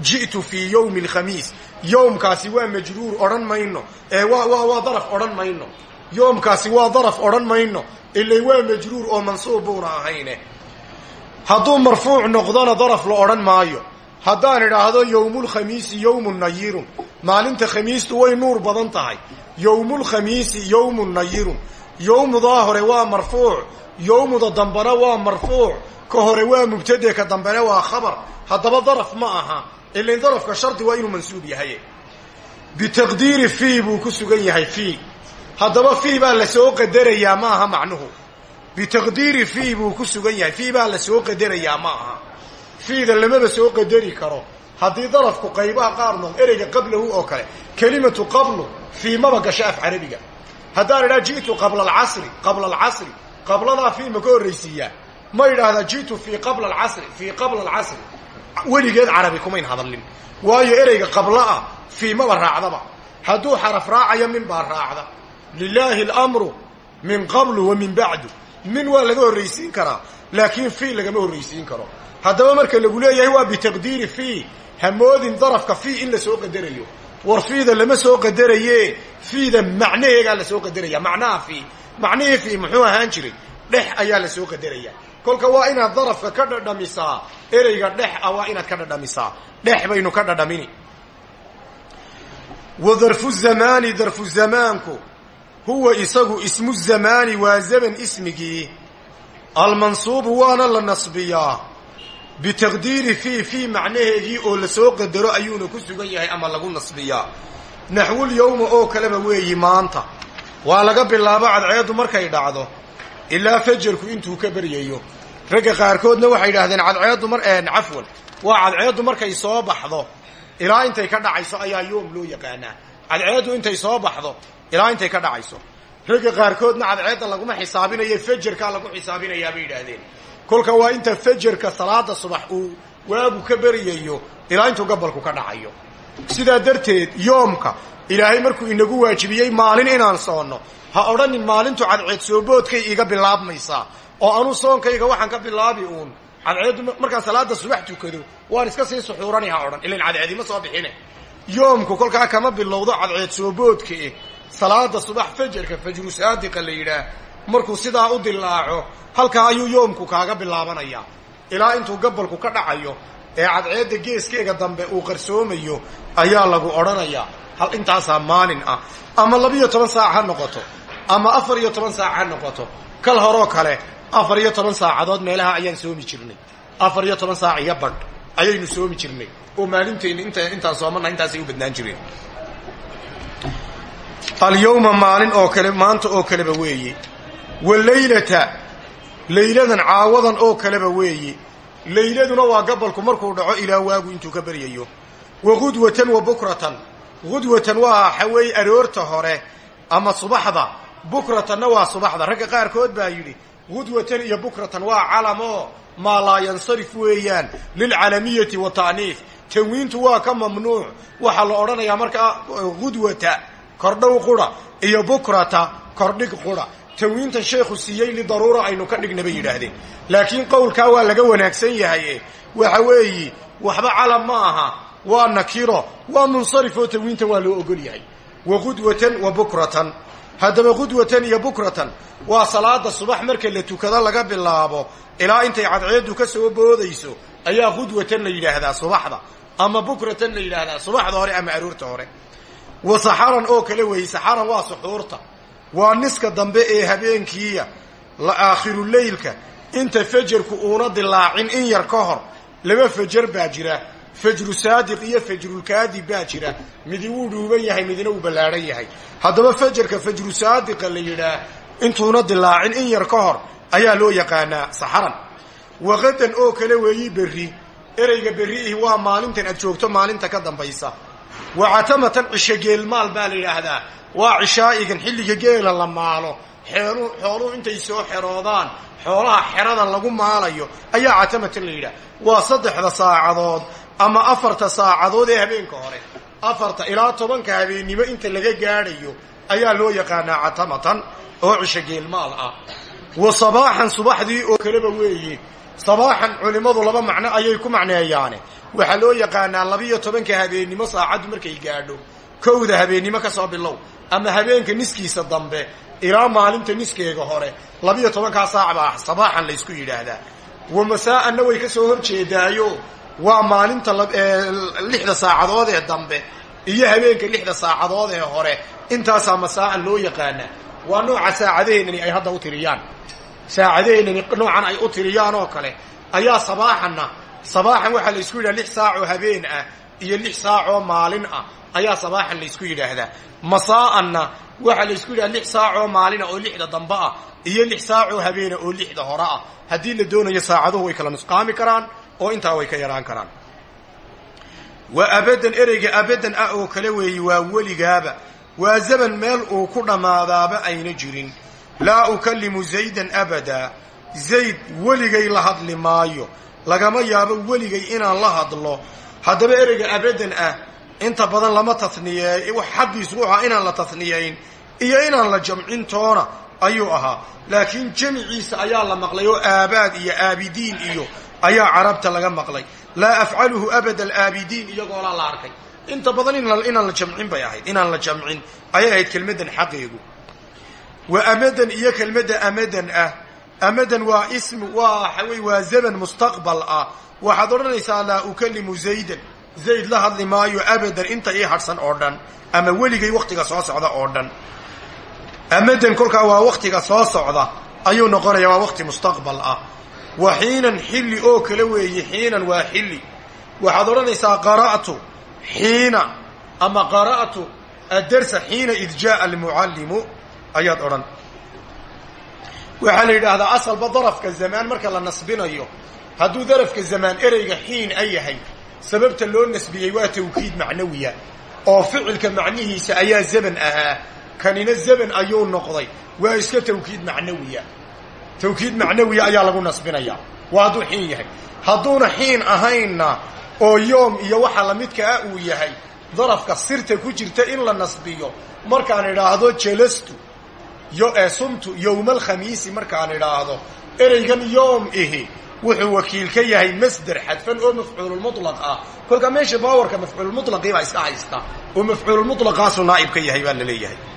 ji'tu fii yowmi alkhamiis yoomkaasi waa majruur odhan mayno. Ee waa daraf odhan mayno. Yoomkaasi waa daraf odhan mayno. Ilay waa majruur oo mansuub buuna ahayne hadduu marfuuc noqdona daraf la odhan maayo. Haddaan idhaahdo yowmulkhamiisi yowmun nayirun maalinta khamiistu way nuur badan tahay. Yowmulkhamiisi yowmun nayirun yowmudaa hore waa marfuuc. Yowmuda dambena waa marfuuc. Ka hore waa mubtade ka dambena waa khabar. Haddaba daraf ma aha ilain darafka shardi waa inuu mansuub yahay. Bitaqdiiri fii buu ku sugan yahay fii. Haddaba fii baa la soo qadarayaa ma aha macnuhu. Bitaqdiiri fii buu ku sugan yahay fii baa la soo qadarayaa ma aha. Fiida lamaba soo qadari karo. Haddii darafku qaybaha qaar noqdo ereyga qablahu oo kale. Kelimatu qablu fii maba gasho af carabiga. Haddaan idhaha ji'tu qabla alcasri qabla alcasri. Qabladaa fii ma ka horraysiiyaa. Ma idhaahdaa ji'tu fii qabla alcasri fii qabla alcasri weligeed carabi kumayn hadalin. Waayo ereyga qablaah fii maba raacdaba. Hadduu xaraf raacayo min baa raacda. Lilaahi alamru min qablu wa min bacdu. Min waa laga horraysiin karaa laakiin fii lagama horraysiin karo. Haddaba marka lagu leeyahay waa bitaqdiiri fii hamoodin darafka fii in la soo qadarayo. War fiida lama soo qadaraye fiida macnaheegaa la soo qadaraya macnaha fii. Macnihii fii muxuu ahaan jiray dhex ayaa la soo qadaraya kolka waa inaad darafka ka dhadhamisaa ereyga dhex ah waa inaad ka dhadhamisaa. Dhex baynu ka dhadhamini. Wa darfu zamaani darfu zamaanku huwa isagu ismu zamaani waa zaman ismigii almansuubu waana la nasbiyaa. Bitaqdiiri fii fii macnaheegii oo la soo qadaro ayuuna ku sugan yahay ama lagu nasbiyaa. Naxwul yowma oo kaleba weeyi maanta. Waa laga bilaabo cadceeddu markay dhacdo. Ilaa fajarku intuu ka baryayo ragga qaarkoodna waxay yidhahdeen cadceeddu mar cafwan waa cadceeddu markay soo baxdo ilaa intay ka dhacayso ayaa yoom loo yaqaanaa. Cadceeddu intay soo baxdo ilaa intay ka dhacayso. Ragga qaarkoodna cadceedda laguma xisaabinayo fajarkaa lagu xisaabinayaa bay yidhaahdeen. Kolka waa inta fajarka salaada subax uu waagu ka beryayo ilaa intuu gabalku ka dhacayo. Sidaa darteed yoomka ilaahay markuu inagu waajibiyey maalin inaan soonno ha odhanin maalintu cadceed sooboodkay iga bilaabmaysaa oo anuu soonkayga waxaan ka bilaabi uun. Cadceeddu markaan salaada subax tukado waan iska sii suxuurani ha odhan ilan cadceedima soo bixine. Yoomku kolkaa kama bilowdo cadceed sooboodkae salaada subax fajarka fajru saadiqa la yidhaah. Markuu sidaa u dilaaco halkaa ayuu yoomku kaaga bilaabanayaa. Ilaa intuu gabalku ka dhacayo ee cadceedda geeskeega dambe uu qarsoomayo ayaa lagu odhanayaa. Hal intaasaa maalin ah ama labiyo toban saac ha noqoto ama afar iyo toban saac ha noqoto kal horoo kale afar iyo toban saacadood meelaha ayaan soomi jirnay. Afar iyo toban saac iyo badh ayaynu soomi jirnay. Oo maalintayni int intaan soomana intaasay u badnaan jireen. Alyawma maalin oo kale maanta oo kaleba weeye. Walaylata layladan caawadan oo kaleba weeye. Layladuna waa gabalku markuu dhaco ilaa waagu intuu ka baryayo. Wa gudwatan wa bukratan. Gudwatan waa xaweey aroorta hore ama subaxda. Bukratanna waa subaxda. Ragga qaarkood baa yidhi gudwatan iyo bukratan waa calamo maa laa yansarif weeyaan lilcalamiyati wa ta'niif. Tanwiintu waa ka mamnuuc. Waxaa la odhanayaa markaa gudwata kordhow qura iyo bukrata kordhig qura. Tanwiintan sheekhu siiyey lidaruura aynu ka dhigna bay yidhaahdeen. Laakiin qowlkaa waa laga wanaagsan yahay. Waxa weeyi waxba calam ma aha. Waa nakiro waa munsarif oo tanwiintan waa loo ogol yahay. Wa qudwatan wa bukratan haddaba qudwatan iyo bukratan waa salaada subax marka la tukado laga bilaabo ilaa intay cadceeddu ka soo boodayso ayaa qudwatan la yidhaahdaa subaxda ama bukratan la yidhaahdaa subaxda hore ama aroorta hore. Wa saxaran oo kale weeye saxaran waa suxuurta waa niska dambe ee habeenkiiya la aakhiru leylka inta fajarku uuna dilaacin in yar ka hor laba fajar baa jira fajru saadiq iyo fajrulkaadib baa jira. Midi wuu dhuuban yahay midina wuu ballaadhan yahay. Haddaba fajarka fajru saadiqa la yidhaah intuuna dilaacin in yar ka hor ayaa loo yaqaanaa saxaran. Waqadan oo kale weeyi berri. Ereyga berriihi waa maalintan aad joogto maalinta ka dambaysa. Wa catamatan cisho geelmaal baa la yidhaahdaa. Waa cishaa'igan xilliga geela la maalo. Xeelu xooluhu intay soo xeroodaan xoolaha xerada lagu maalayo ayaa catamatan la yidhaha waa saddexda saacadood ama afarta saacadood ee habeenka hore afarta ilaa tobanka habeennimo inta laga gaadhayo ayaa loo yaqaanaa catamatan oo cisho geelmaal ah. Wa sabaaxan subaxdii oo kaleba weeye sabaaxan culimmadu laba macno ayay ku macneeyaane. Waxaa loo yaqaanaa labiyo tobanka habeennimo saacaddu markay gaadho kowda habeennimo ka soo bilow ama habeenka niskiisa dambe ilaa maalinta niskeega hore labiyo tobankaa saac baa sabaaxan laysku yidhaahdaa. Wa masaa'anna way ka soo hor jeedaayo waa maalinta lixda saacadood ee dambe iyo habeenka lixda saacadood ee hore. Intaasaa masaa'an loo yaqaanaa waa nooca saacadaheennani ay hadda u tiriyaan. Saacadaheennani noocan ay u tiriyaan oo kale. Ayaa sabaaxanna. Sabaaxan waxaa la ysku yidhaha lix saacoo habeen ah iyo lix saacoo maalin ah. Ayaa sabaaxan laysku yidhaahdaa masaa'anna waxaa la ysku yidhaha lix saacoo maalina oo lixda dambe ah iyo lix saacoo habeena oo lixda hore ah. Haddii la doonayo saacaduhu way kala nusqaami karaan oo intaa way ka yaraan karaan. Waa abadan ereyga abadan ah oo kale weeye waa weligaaba. Waa zaman meel uu ku dhammaadaaba ayna jirin. Laa ukallimu zaydan abadaa zayd weligay la hadli maayo. Lagama yaabo weligay inaan la hadlo. Haddaba ereyga abadan ah inta badan lama taniye xaggiisu wuxu ah inaan la taniyayn iyo inaan la jamcin toona ayuu ahaa. Laakiin jamiciisa ayaa la maqlay oo aabaad iyo aabidiin iyo ayaa carabta laga maqlay. Laa afcaluhu abada alaabidiin iyagoolaa la arkay inta badan inaan la jamcin bay ahayd. Inaan la jamcin ayay ahayd kelmaddan xaqeegu wa amadan iyo kelmadda amadan ah. Amadan waa ism waa waxa waa zaman mustaqbal ah. Waxaad odhanaysaa laa ukalimu zaydan. Zayd la hadli maayo abadan inta ii hadhsan oo dhan ama weligay wakhtiga soo socda oo dhan. Amadan kolkaa waa wakhtiga soo socda ayuu noqonaya waa wakhti mustaqbal ah wa xiinan xilli oo kale weeye xiinan waa xilli. Waxaad odhanaysaa qara'tu xiina ama qara'tu addarsa xiina id jaaa almucallimu ayaad odhan. Waxaa la yidhaahdaa asalba darafka zamaan marka la nasbinayo hadduu darafka zamaan ereyga xiin a yahay sababta loo nasbiyey waa tawkiid macnawiya oo ficilka macnihiisa ayaa zaban ahaa. Kanina zaban ayuu noqday waa iska tawkiid macnawiya tawkiid macnawiya ayaa lagu nasbinayaa waa hadduu xiin yahay. Hadduuna xiin ahaynna oo yoom iyo waxa lamidka ah uu yahay darafka sirta ku jirta in la nasbiyo markaan idhaahdo jelastu sumtu yowma alkhamiisi markaan idhaahdo ereygan yoom ihi wuxuu wakiil ka yahay masder xadfan oo mafcuululmulaq ah. Kolkaa meesha baawarka mafcuululmulaqii baa iska haysta oo mafcuululmulaqaasuu naa'ib ka yahay baa la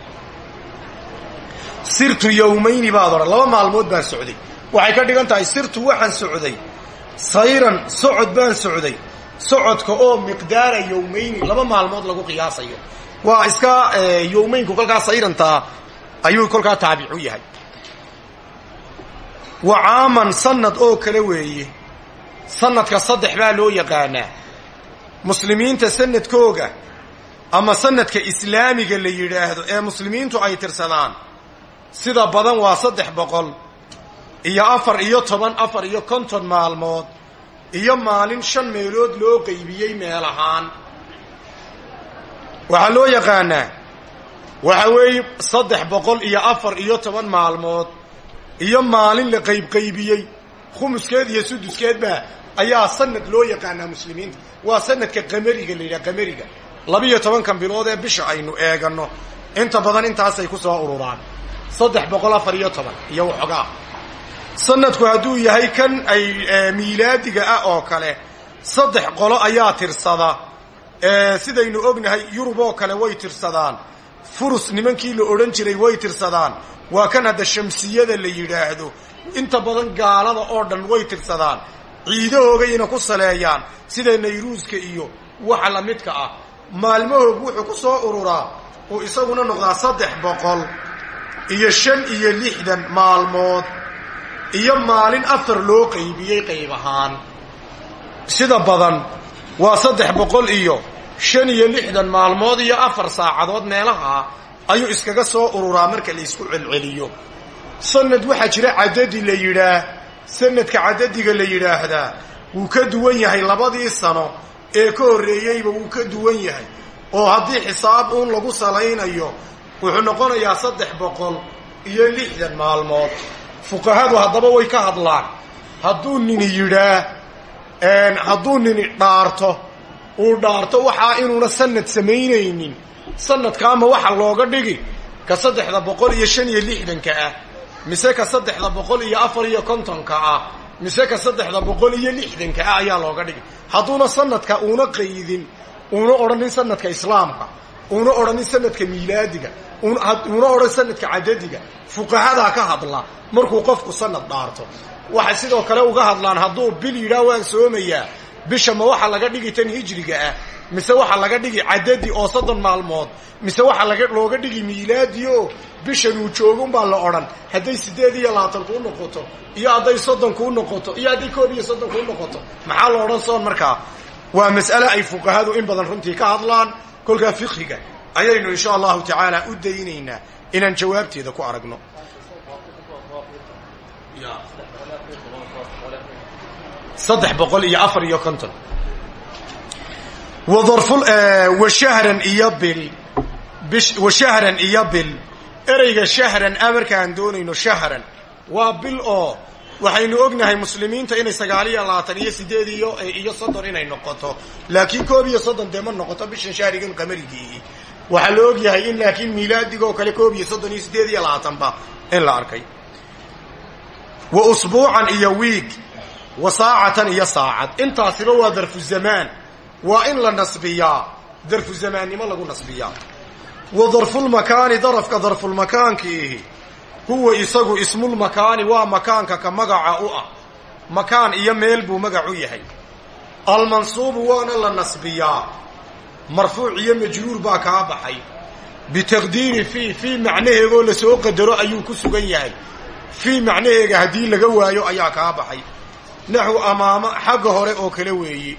sirtu yowmayni baad odhan laba maalmood baan socday. Waxay ka dhigan tahay sirtu waxaan socday. Sayran socod baan socday. Socodka oo miqdaara yowmayni laba maalmood lagu qiyaasayo. Waa iska yowmaynku kolkaa sayrantaa ayuu kolkaa taabicu yahay. Wa caaman sanad oo kale weeye. Sanadka saddex baa loo yaqaanaa. Muslimiinta sanadkooga ama sanadka islaamiga la yidhaahdo ee muslimiintu ay tirsadaan sida badan waa saddex boqol iyo afar iyo toban afar iyo konton maalmood iyo maalin shan meelood loo qaybiyey meel ahaan. Waxaa loo yaqaanaa waxa weeye saddex boqol iyo afar iyo toban maalmood iyo maalin la qaybqaybiyey khumuskeed iyo suduskeedba ayaa sanad loo yaqaanaa muslimiinta. Waa sanadka qamariga la yidhaha qamariga. Labiyo tobankan bilood ee bisha aynu eeganno inta badan intaasay ku soo ururaan saddex boqol afar iyo toban iyo waxoogaa sanadku hadduu yahay kan ay miilaadiga ah oo kale saddex qolo ayaa tirsada. Sidaynu ognahay yurub oo kale way tirsadaan. Furus nimankii la odhan jiray way tirsadaan. Waa kan hadda shamsiyada la yidhaahdo. Inta badan gaalada oo dhan way tirsadaan. Ciidahoogayna ku saleeyaan. Sida nayruuska iyo waxa la midka ah. Maalmahoog wuxuu ku soo ururaa. Uu isaguna noqdaa saddex boqol iyo shan iyo lixdan maalmood iyo maalin afar loo qaybiyey qayb ahaan. Sida badan waa saddex boqol iyo shan iyo lixdan maalmood iyo afar saacadood meelaha ayuu iskaga soo ururaa marka la isku celceliyo. Sanad waxaa jira cadadi la yidhaah sanadka cadadiga la yidhaahdaa wuu ka duwan yahay labadii sano ee ka horreeyeyba wuu ka duwan yahay. Oo haddii xisaab uun lagu salaynayo wuxuu noqonayaa saddex boqol iyo lixdan maalmood. Fuqahadu haddaba way ka hadlaan. Hadduu nini yidhaa hadduu nini dhaarto uu dhaarto waxaa inuuna sanad samaynaynin. Sanadkaama waxa looga dhigi ka saddexda boqol iyo shan iyo lixdanka ah mise ka saddexda boqol iyo afar iyo kontonka ah mise ka saddexda boqol iyo lixdanka ah ayaa looga dhigi. Hadduuna sanadka uuna qaydin uuna odhanin sanadka islaamka uuna odhanin sanadka miilaadiga uuna odhan sanadka cadadiga. Fuqahadaa ka hadla. Markuu qofku sanad dhaarto. Waxay sidoo kale uga hadlaan hadduu bil yidhaah waan soomayaa bisha ma waxa laga dhigi tan hijriga ah. Mise waxa laga dhigi cadadi oo soddon maalmood. Mise waxa laga looga dhigi miilaadi oo bishanuu joogunbaa la odhan. Hadday siddeed iyo labaatan kuu noqoto iyo hadday soddon kuu noqoto iyo hadday koob iyo soddon kuu noqoto maxaa la odhan soon markaa? Waa mas'ale ay fuqahadu in badan runtii ka hadlaan kolkaa fiqhiga ayaynu insha allahu tacaala u daynaynaa inaan jawaabteeda ku aragno. Saddex boqol iyo afar iyo konton. Wa shahran iyo bil wa shahran iyo bil. Ereyga shahran a markaan doonayno shahran. Waa bil oo waxaynu ognahay muslimiinta inay sagaaliyo labaatan iyo sideed iyo iyo soddon inay noqoto. Laakiin koob iyo soddon dee noqoto bishan shahrigan qamarigii. Waxaa la ogyahay in laakiin miilaadigoo kale koob iyo soddon iyo sideed iyo labaatanba in la arkay. Wa usbuucan iyo wiig wa saacatan iyo saacad. Intaasiba waa darfu zamaan. Waa in la nasbiyaa. Darfu zamaannimo lagu nasbiyaa. Wa darfulmakaani darafka darfulmakaankiihi huwa isagu ismulmakaani waa makaanka ka magaca u ah. Makaan iyo meel buu magac u yahay. Almansuubu waana la nasbiyaa. Marfuuc iyo majruur baa kaa baxay. Bitaqdiiri fii fii macnaheegoo la soo qadaro ayuu ku sugan yahay. Fii macnaheega haddii laga waayo ayaa kaa baxay. Naxu amaama xagga hore oo kale weeye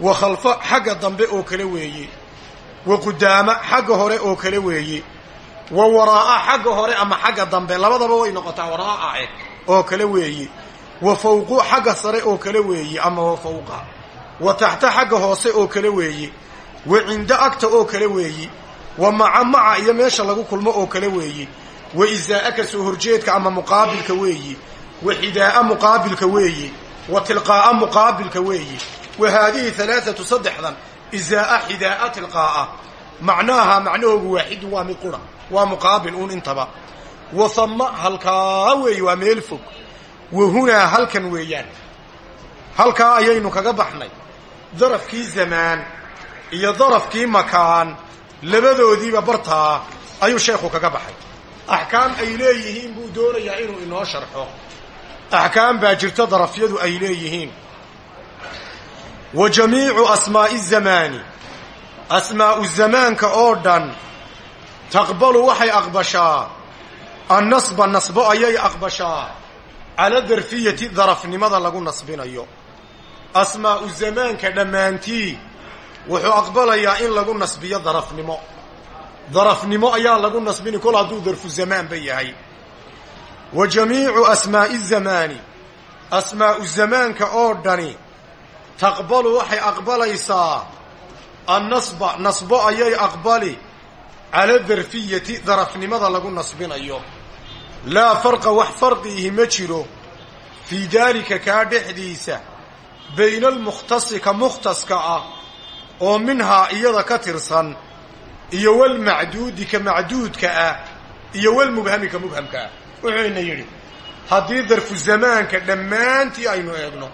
wa khalfa xagga dambe oo kale weeye wa qudaama xagga hore oo kale weeye wa waraa'a xagga hore ama xagga dambe labadaba way noqotaa waraa'a eh oo kale weeye wa fawqu xagga sare oo kale weeye ama wa fawqa. Wa taxta xagga hoose oo kale weeye wa cinda agta oo kale weeye wa maca maca iyo meesha lagu kulmo oo kale weeye wa isaa'aka soo horjeedka ama muqaabilka weeye wa xidaa'a muqaabilka weeye wa tilqaa'a muqaabilka weeye wa haadihi halaaatu saddexdan isaa'a xidaa'a tilqaa'a. Macnaaha macnahoogu waaxidun waa mid qura waa muqaabil uun intaba. Wa hamma halkaa weeye waa meel fog. Wa hunaa halkan weeyaan. Halkaa ayaynu kaga baxnay. Darafkii zamaan iyo darafkii makaan labadoodiiba bartaa ayuu sheekhu kaga baxay. Axkaam ay leeyihiin buu doonayaa inuu inoo sharxo. Axkaam baa jirta darafyadu ay leeyihiin. Wa jamiicu asmaa'i zamaani. Asmaa'u zamaanka oo dhan taqbalu waxay aqbashaa. Annasba nasbo ayay aqbashaa. Cala darfiyati darafnimada lagu nasbinayo. Asmaa'u zamaanka dhammaantii wuxuu aqbalayaa in lagu nasbiyo darafnimo darafnimo ayaa lagu nasbini kol hadduu darfu zamaanba yahay. Wa jamiicu asmaa'i zamaani. Asmaa'u zamaanka oo dhani taqbalu waxay aqbalaysaa. Annasba nasbo ayay aqbali cala darfiyati darafnimada lagu nasbinayo. Laa farqa wax farqiihi ma jiro. Fii daalika kaa dhexdiisa bayna almukhtasi ka mukhtaska ah oo minhaa iyada ka tirsan iyo walmacduudi ka macduudka ah iyo walmubhami ka mubhamka ah. Wuxuuna yidhi haddii darfu zamaanka dhammaantii aynu eegno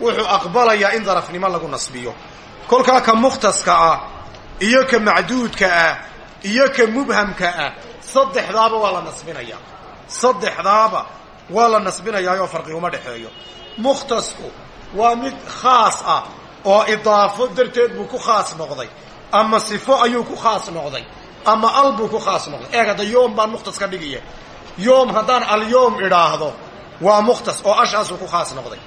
wuxuu aqbalayaa in darafnimo lagu nasbiyo. Kolkaa ka mukhtaska ah iyo ka macduudka ah iyo ka mubhamka ah saddexdaaba waa la nasbinayaa. Saddexdaaba waa la nasbinayaayoo farqi uma dhexeeyo. Mukhtasku waa mid khaas ah oo idaafo darteed buu ku khaas noqday ama sifo ayuu ku khaas noqday ama al buu ku khaas noqday. Eeg hadda yoom baan mukhtas ka dhigaya yoom haddaan alyoom idhaahdo waa mukhtas oo ashaasuu ku khaas noqday.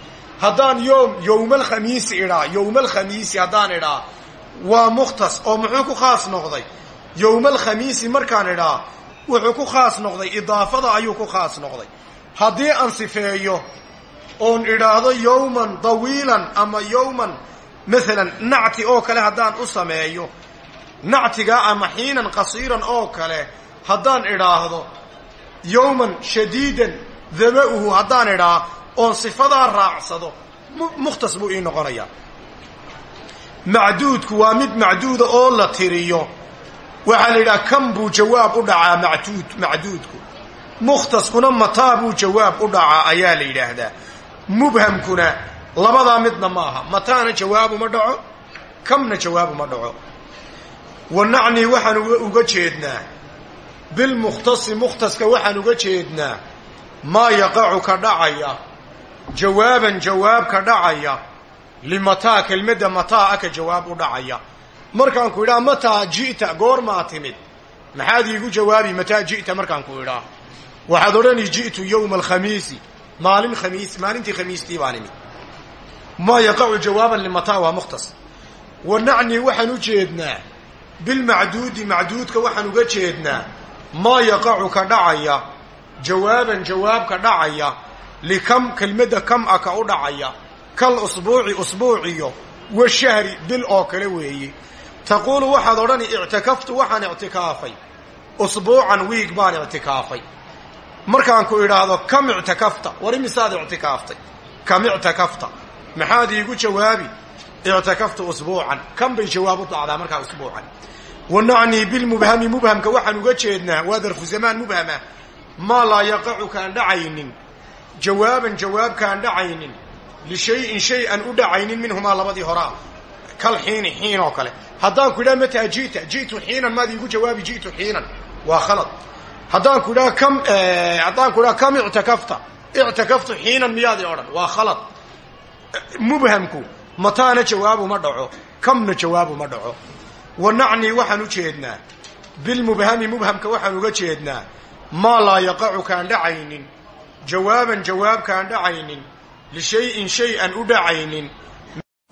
Haddaan yoom yowmalkhamiisi idhaa yowmalkhamiisi haddaan idhaa waa mukhtas oo muxuu ku khaas noqday yowmalkhamiisi markaan idhaa wuxuu ku khaas noqday idaafada ayuu ku khaas noqday. Haddii aan sifeeyo oon idhaahdo yowman dawiilan ama yowman maalan nacti oo kale haddaan u sameeyo nactigaa ama xiinan qasiiran oo kale haddaan idhaahdo yowman shadiidan dama'uhu haddaan idhaa oon sifadaa raacsado mukhtas buu ii macduudku waa mid macduuda oo la tiriyo waxaa la yidhaha kan buu jawaab u dhacaa macduud macduudku? Mukhtaskuna mataa buu jawaab u dhacaa ayaa la yidhaahdaa. Mubhamkuna labadaa midna ma aha mataana jawaabuma dhaco kamna jawaabuma dhaco. Wa nacnii waxaan uga jeednaa. Bilmukhtasi mukhtaska waxaan uga jeednaa maa yaqacu ka dhacaya jawaaban jawaab ka dhacaya limataa kelmadda mataa aka jawaab u dhacaya markaan ku idhaa mataa ji'ta goormaa timid. Maxaad iigu jawaabi mataa ji'ta markaan ku idhaa. Waxaad odhani ji'tu yowma alkhamiisi. Maalin khamiis maalintii khamiistii baan imid. Maa yaqacu jawaaban limataa waa mukhtas. Wa nacnii waxaan u jeednaa bilmacduudi macduudka waxaan uga jeednaa maa yaqacu ka dhacaya jawaaban jawaab ka dhacaya likam kelmadda kam a ka u dhacaya kal usbuuci usbuuciyo washahri bil oo kale weeye taquulu waxaad odhani ictikaftu waxaan ictikaafay. Usbuucan wiig baan ictikaafay. Markaan ku idhaahdo kam ictikafta war imisaad ictikaaftay. Kam ictikafta maxaad iigu jawaabi ictikaftu usbuucan. Kan bay jawaab u dacdaa markaa usbuucan. Wa nacnii bilmubhami mubhamka waxaan uga jeednaa waa darfu zamaan mubhama. Maa laa yaqacu kaan dhacaynin. Jawaaban jawaab kaan dhacaynin. Lishayin shay aan u dhacaynin minhumaa labadii horaa kal xiini xiin oo kale. Haddaan ku idhaha mataa ji'ta ji'tu xiinan maad iigu jawaabi ji'tu xiinan. Waa khalad. Haddaan ku idhaha kam haddaan ku idhaha kam ictakafta? Ictakaftu xiinan miyaadi odhan. Waa khalad. Mubhamku mataana jawaabu ma dhaco kamna jawaabu ma dhaco. Wa nacnii waxaan u jeednaa bilmubhami mubhamka waxaan uga jeednaa maa laa yaqacu kaan dhacaynin jawaaban jawaab kaan dhacaynin lishayin shay aan u dhacaynin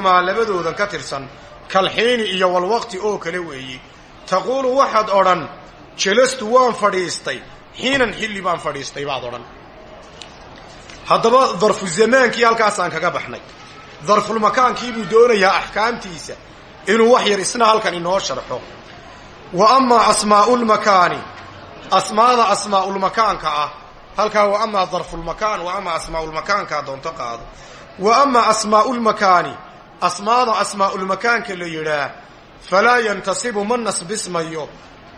maa labadoodan ka tirsan kalxiini iyo walwaqti oo kale weeye taquulu waxaad odhan jelastu waan fadhiistay xiinan xilli baan fadhiistay baad odhan. Haddaba darfu zamaankii halkaasaan kaga baxnay. Darfulmakaankiibuu doonayaa axkaamtiisa inuu wax yar isna halkan inoo sharxo. Wa amaa asmaa'ulmakaani asmaada asmaa'ulmakaanka ah halkaa wa amaa darfulmakaan wa amaa asmaa'ulmakaankaa doonto qaado. Wa amaa asmaa'ulmakaani asmaada asmaa'ulmakaanka la yidhaah falaa yantasibu ma nasbismayo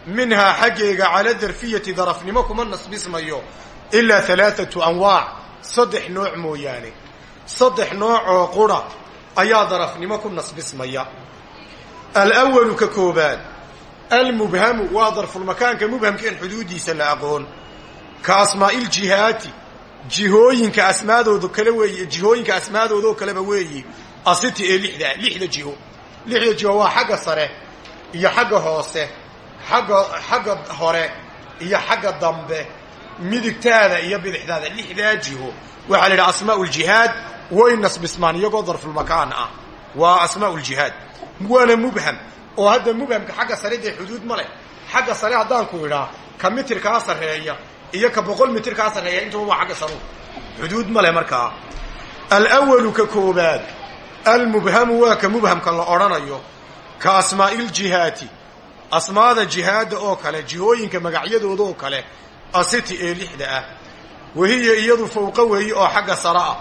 minhaa xaggeega cala darfiyati darafnimo kuma nasbismayo ilaa alaaatu anwaac saddex nooc mooyaane. Saddex nooc oo qura ayaa darafnimo ku nasbismaya. Alwalu ka koobaad almubhamu waa darfulmakaanka mubhamkeen xuduuddiisa la aqoon. Ka asmaa'iljihaati jihooyinka asmaadooda kale weeye jihooyinka asmaadoodaoo kaleba weeyi asiti ee lixda lixda jiho. Lixda jiho waa xagga sare iyo xagga hoose xagga xagga hore iyo xagga dambe midigtaada iyo bidixdaada. Lixdaa jiho. Waxaa la yidhaha asmaa'u ljihaad way nasbismaan iyagoo darfulmakaan ah. Waa asmaa'u ljihaad waana mubham. Oo hadda mubhamka xagga sare dee xuduud ma leh. Xagga sare haddaan ku idhaa ka mitir kaa sarreeya iyo ka boqol mitir kaa sarreeya intuba waa xagga saru xuduud ma leh markaa. Alwalu ka koobaad almubhamu waa ka mubhamka la odhanayo ka asmaa'iljihaati asmaada jihaadda oo kale jihooyinka magacyadooda oo kale asiti ee lixda ah. Wahiya iyadu fawqa weeyi oo xagga sare ah.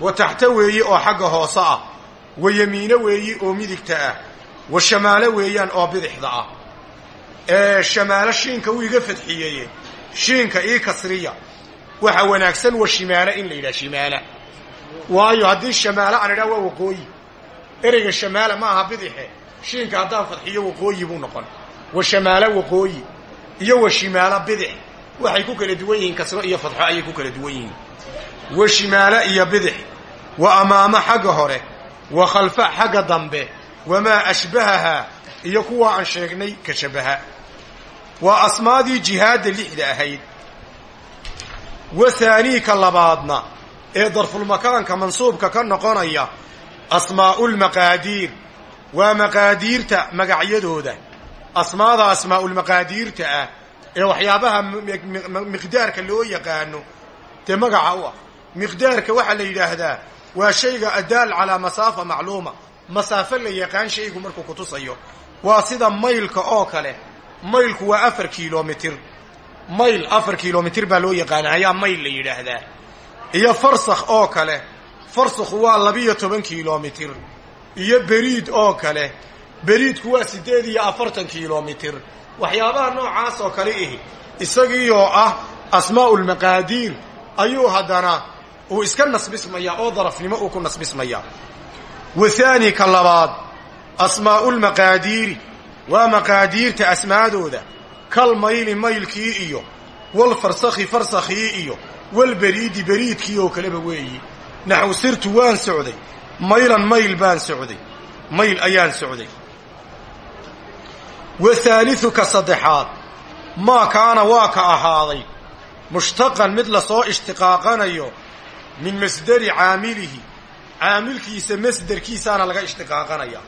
Wa taxta weeyi oo xagga hoose ah. Wa yemiino weeyi oo midigta ah. Wa shamaalo weeyaan oo bidixda ah. Ee shamaalo shiinka wuu iga fadxiyeye shiinka ii kasriya. Waxa wanaagsan wa shimaalo in la yidhaha shimaala waayo haddii shamaalo aan idhaha waa waqooyi. Ereyga shamaala ma aha bidixe shiinka haddaan fadxiyo waqooyi buu noqon. Wa shamaalo waqooyi iyo wa shimaalo bidix. Waxay ku kala duwan yihiin kasro iyo fadxo ayay ku kala duwan yihiin. Wa shimaalo iyo bidix. Wa amaamo xagga hore wa khalfa xagga dambe wamaa ashbahahaa iyo kuwa aan sheegnay ka shabaha. Waa asmaadii jihaadda lixda ahayd. Wa haaniika labaadna ee darfulmakaanka mansuubka ka noqonaya asmaa'ulmaqaadiir waa maqaadiirta magacyadooda. Asmaada asmaa'ulmaqaadiirta ah ee waxyaabaha miqdaarka loo yaqaano dee magaca u ah. Miqdaarka waxaa la yidhaahdaa waa shayga adaal calaa masaafa macluuma. Masaafo la yaqaan shaygu markuu kutusayo waa sida maylka oo kale. Maylku waa afar kilomitir mayl afar kilomitir baa loo yaqaana ayaa mayl la yidhaahdaa iyo farsakh oo kale. Farsakhu waa labiyo toban kilomitir iyo beriid oo kale. Beriidku waa siddeed iyo afartan kilomitir waxyaabaha noocaas oo kale ihi. Isagiioo ah asmaa'ulmaqaadiir ayuu haddana uu iska nasbismayaa oo darafnimo uu ku nasbismayaa wathaani ka labaad asmaa'ulmaqaadiiri waa maqaadiirta asmaadooda. Kal mayli maylkii iyo walfarsakhi farsakhii iyo walberiidi beriidkii oo kaleba weeyi. Naxw sirtu waan socday. Maylan mayl baan socday. Mayl ayaan socday. Wathaaliu ka saddexaad. Maa kaana waa ka ahaaday. Mushtaqan mid la soo ishtiqaaqanayo min masderi caamilihi. Caamilkiisa masderkiisaana laga ishtiqaaqanaya.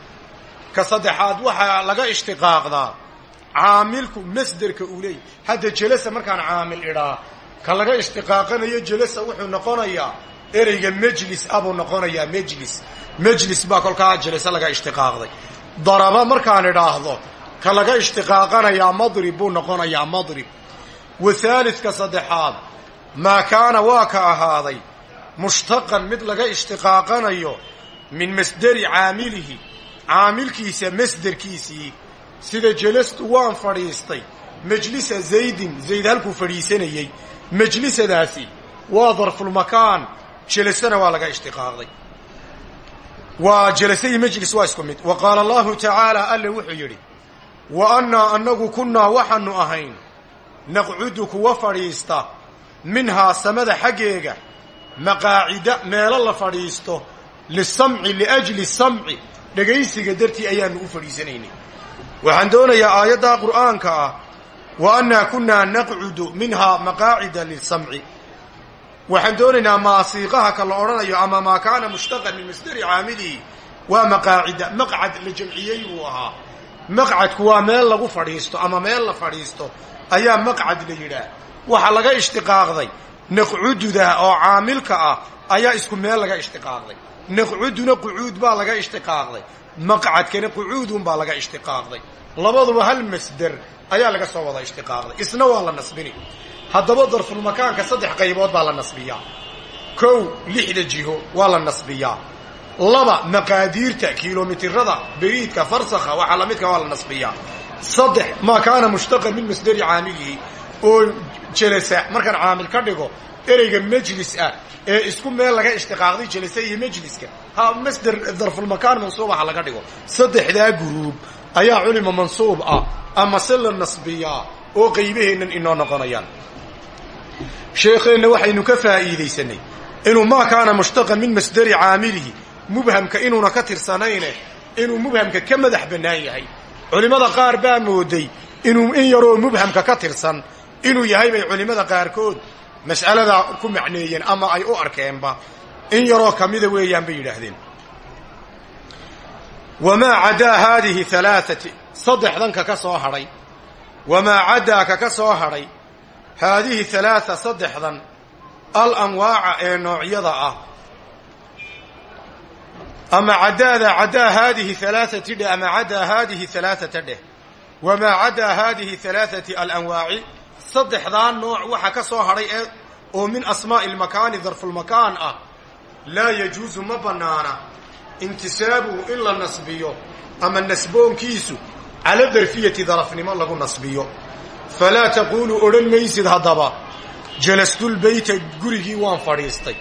Ka saddexaad waxaa laga ishtiqaaqdaa caamilku masderka uu leey hadda jelasa markaan caamil idhaa ka laga ishtiqaaqanayo jelasa wuxuu noqonayaa ereyga mejlis abuu noqonayaa mejlis mejlis baa kolkaa jelasa laga ishtiqaaqday. Daraba markaan idhaahdo ka laga ishtiqaaqanayaa madrib buu noqonayaa madrib. Wathaalidka saddexaad maa kaana waa ka ahaaday mushtaqan mid laga ishtiqaaqanayo min masderi caamilihi caamilkiisa masderkiisii sida jelastu waan fadhiistay majlisa zaydin zayd halkuu fadhiisanayey majlisadaasi waa darfulmakaan jelasana waa laga ishtiqaaqday. Waa jelase majlis waa isku mid. Wa qaala allahu tacaala alle wuxuu yidhi wa annaa annagu kunnaa waxaanu ahayn naqcudu kuwa fadhiista minhaa samada xaggeega maqaacida meelo la fadhiisto lisamci liajli samci dhegaysiga dartii ayaanu u fadhiisanaynay. Waxaan doonayaa aayaddaa qur'aanka ah wa annaa kunnaa naqcudu minhaa maqaacida lisamci waxaan doonaynaa maasiiqaha ka la odhanayo ama maa kaana mushtaqan min masderi caamilihi waa maqaacida maqcad la jamciyey buu ahaa maqcadku waa meel lagu fadhiisto ama meel la fadhiisto ayaa maqcad la yidhaah waxaa laga ishtiqaaqday naqcududa oo caamilka ah ayaa isku meel laga ishtiqaaqday. Naqcuduna qucuud baa laga ishtiqaaqday. Maqcadkana qucuudun baa laga ishtiqaaqday. Labaduba hal masder ayaa laga soo wada ishtiqaaqday. Isna waa la nasbini. Haddaba darfulmakaanka saddex qaybood baa la nasbiyaa. Kow lixda jiho waa la nasbiyaa. Laba maqaadiirta kilomitirada beriidka farsakha waxaa lamidka waa la nasbiyaa. Saddex maa kaana mushtaqan min masderi caamilihi oo jelasa markaan caamil ka dhigo ereyga majlis ah ee isku meel laga ishtiqaaqday jelasa iyo majliska ha masder darfulmakaan mansuub aha laga dhigo. Saddexdaa guruub ayaa culima mansuub ah ama se la nasbiyaa oo qaybaheennan inoo noqonayaan. Sheekheenna waxaynu ka faa'iidaysanay inuu maa kaana mushtaqan min masderi caamilihi mubhamka inuuna ka tirsanayne inuu mubhamka ka madax bannaan yahay. Culimmada qaar baa mooday inuu in yaroo mubhamka ka tirsan inuu yahay bay culimmada qaarkood mas'aladaa ku macneeyeen ama ay u arkeenba. In yaroo kamida weeyaan bay yidhaahdeen. Wamaa cadaa haadihi alaaati saddexdanka ka soo hadhay. Wamaa cadaa ka soo hadhay? Haadihi halaaa saddexdan al anwaaca ee noocyada ah. Ama cadaada cadaa haadihi alaaati dheh ama cadaa haadihi alaaata alanwaaci saddexdaa nooc waxa ka soo hadhay ee oo min asmaa'i lmakaani darfulmakaan ah laa yajuusu ma bannaana intisaabuhu in la nasbiyo ama nasboonkiisu cala darfiyati darafnimo lagu nasbiyo. Falaa taquulu odhan maysid haddaba jalastulbeyta gurigii waan fadhiistay.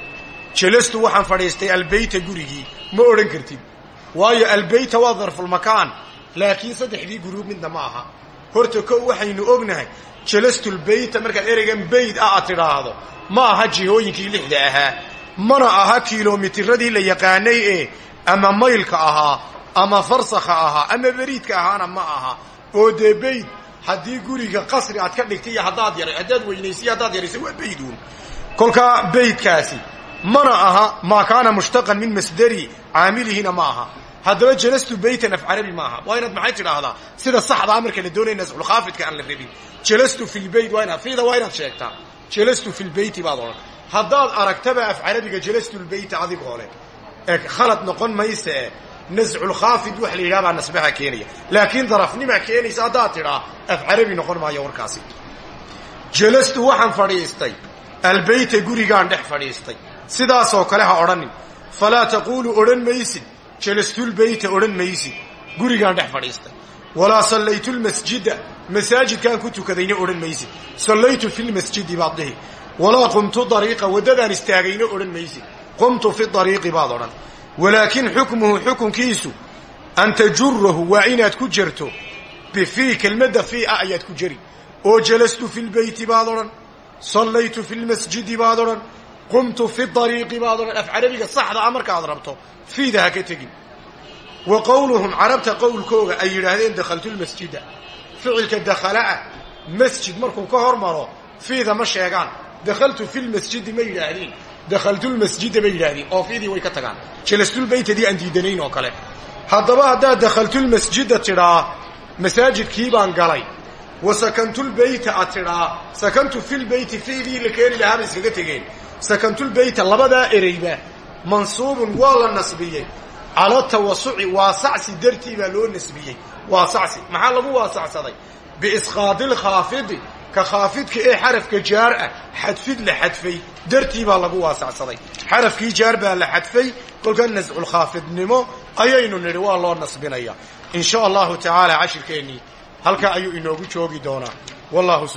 Jalastu waxaan fadhiistay albeyta gurigii. Ma odhan kartid. Waayo albeyta waa darfulmakaan laakiin saddexdii guruub midna ma aha. Horta kow waxaynu ognahay jalastulbeyta markaad ereygan beyd ah aad tidhaahdo ma aha jihooyinkii lixda ahaa mana aha kilomitirradii la yaqaanay ee ama maylka ahaa ama farsakha ahaa ama beriidka ahaana ma aha. Oo dee beyd haddii guriga qasri aad ka dhigtay iyo haddaad yara haddaad weynaysay haddaad yaraysa waa beyduun kolkaa beydkaasi mana aha maa kaana mushtaqan min masderi caamilihina ma aha haddaba jalastu beytan af carabi ma aha waa inaad maxay tidhaahdaa? Sida saxdaa marka la doonaya nasculkhaafidka aan la rabin. Jalastu fi lbeyt waa inaad fiida waa inaad sheegtaa. Jalastu fi lbeyti baad odhan haddaad aragtaba af carabiga jalastu lbeyta adigoo leh ee khalad noqon mayse nasculkhaafid wax la yidhaha baa nasbaha keenaya. Laakiin darafnimaa keenaysa haddaad tidhaa af carabi noqon maayo warkaasi. Jalastu waxaan fadhiistay. Albeyta gurigaan dhex fadhiistay. Sidaasoo kale ha odhanin. Falaa taquulu odhan maysid jalastulbeyta odhan maysid gurigaan dhex fadhiistay walaa sallaytu lmasjida masaajidkaan ku tukadayna odhan maysid sallaytu fi lmasjidi baad dhihi walaa qumtu dariiqa waddadaan istaagayna odhan maysid qumtu fi dariiqi baad odhan walaakin xukmuhu xukunkiisu an tajurahu waa inaad ku jerto bifii kelmadda fii a ayaad ku jeri oo jalastu fi lbeyti baad odhan sallaytu fi lmasjidi baad odhan qumtu fi dariiqi baad odhan af carabiga saxda a markaad rabto fiida ha ka tegin wa qowluhum carabta qowlkooga ay yidhaahdeen dakhaltu lmasjida ficilka dakhala'ah masjid markuu ka hor maro fiida ma sheegaan dakhaltu fi lmasjidi ma yidhaahdeen dakhaltulmasjida bay yidhaahdeen oo fiidii way ka tagaan jalastulbeytadii aan diidanayn oo kale haddaba haddaad dakhaltulmasjida tidhaa masaajidkii baan galay wa sakantulbeyta ad tidhaa sakantu filbeyti fiidii la keeni lahaaba iskaga tegeen sakantulbeyta labadaa ereyba mansuubun waa la nasbiyey. Cala tawasuci waasacsi dartii baa loo nasbiyey. Waasacsi maxaa lagu waasacsaday? Biisqaadilkhaafidi ka khaafidka ee xarafka jaar ah xadfid la xadfay dartii baa lagu waasacsaday. Xarafkii jaar baa la xadfay kolka nasculkhaafidnimo ayaynu nidhi waa loo nasbinaya. In sha allahu tacaala cashirkeennii halkaa ayuu inoogu joogi doonaa. Wallahu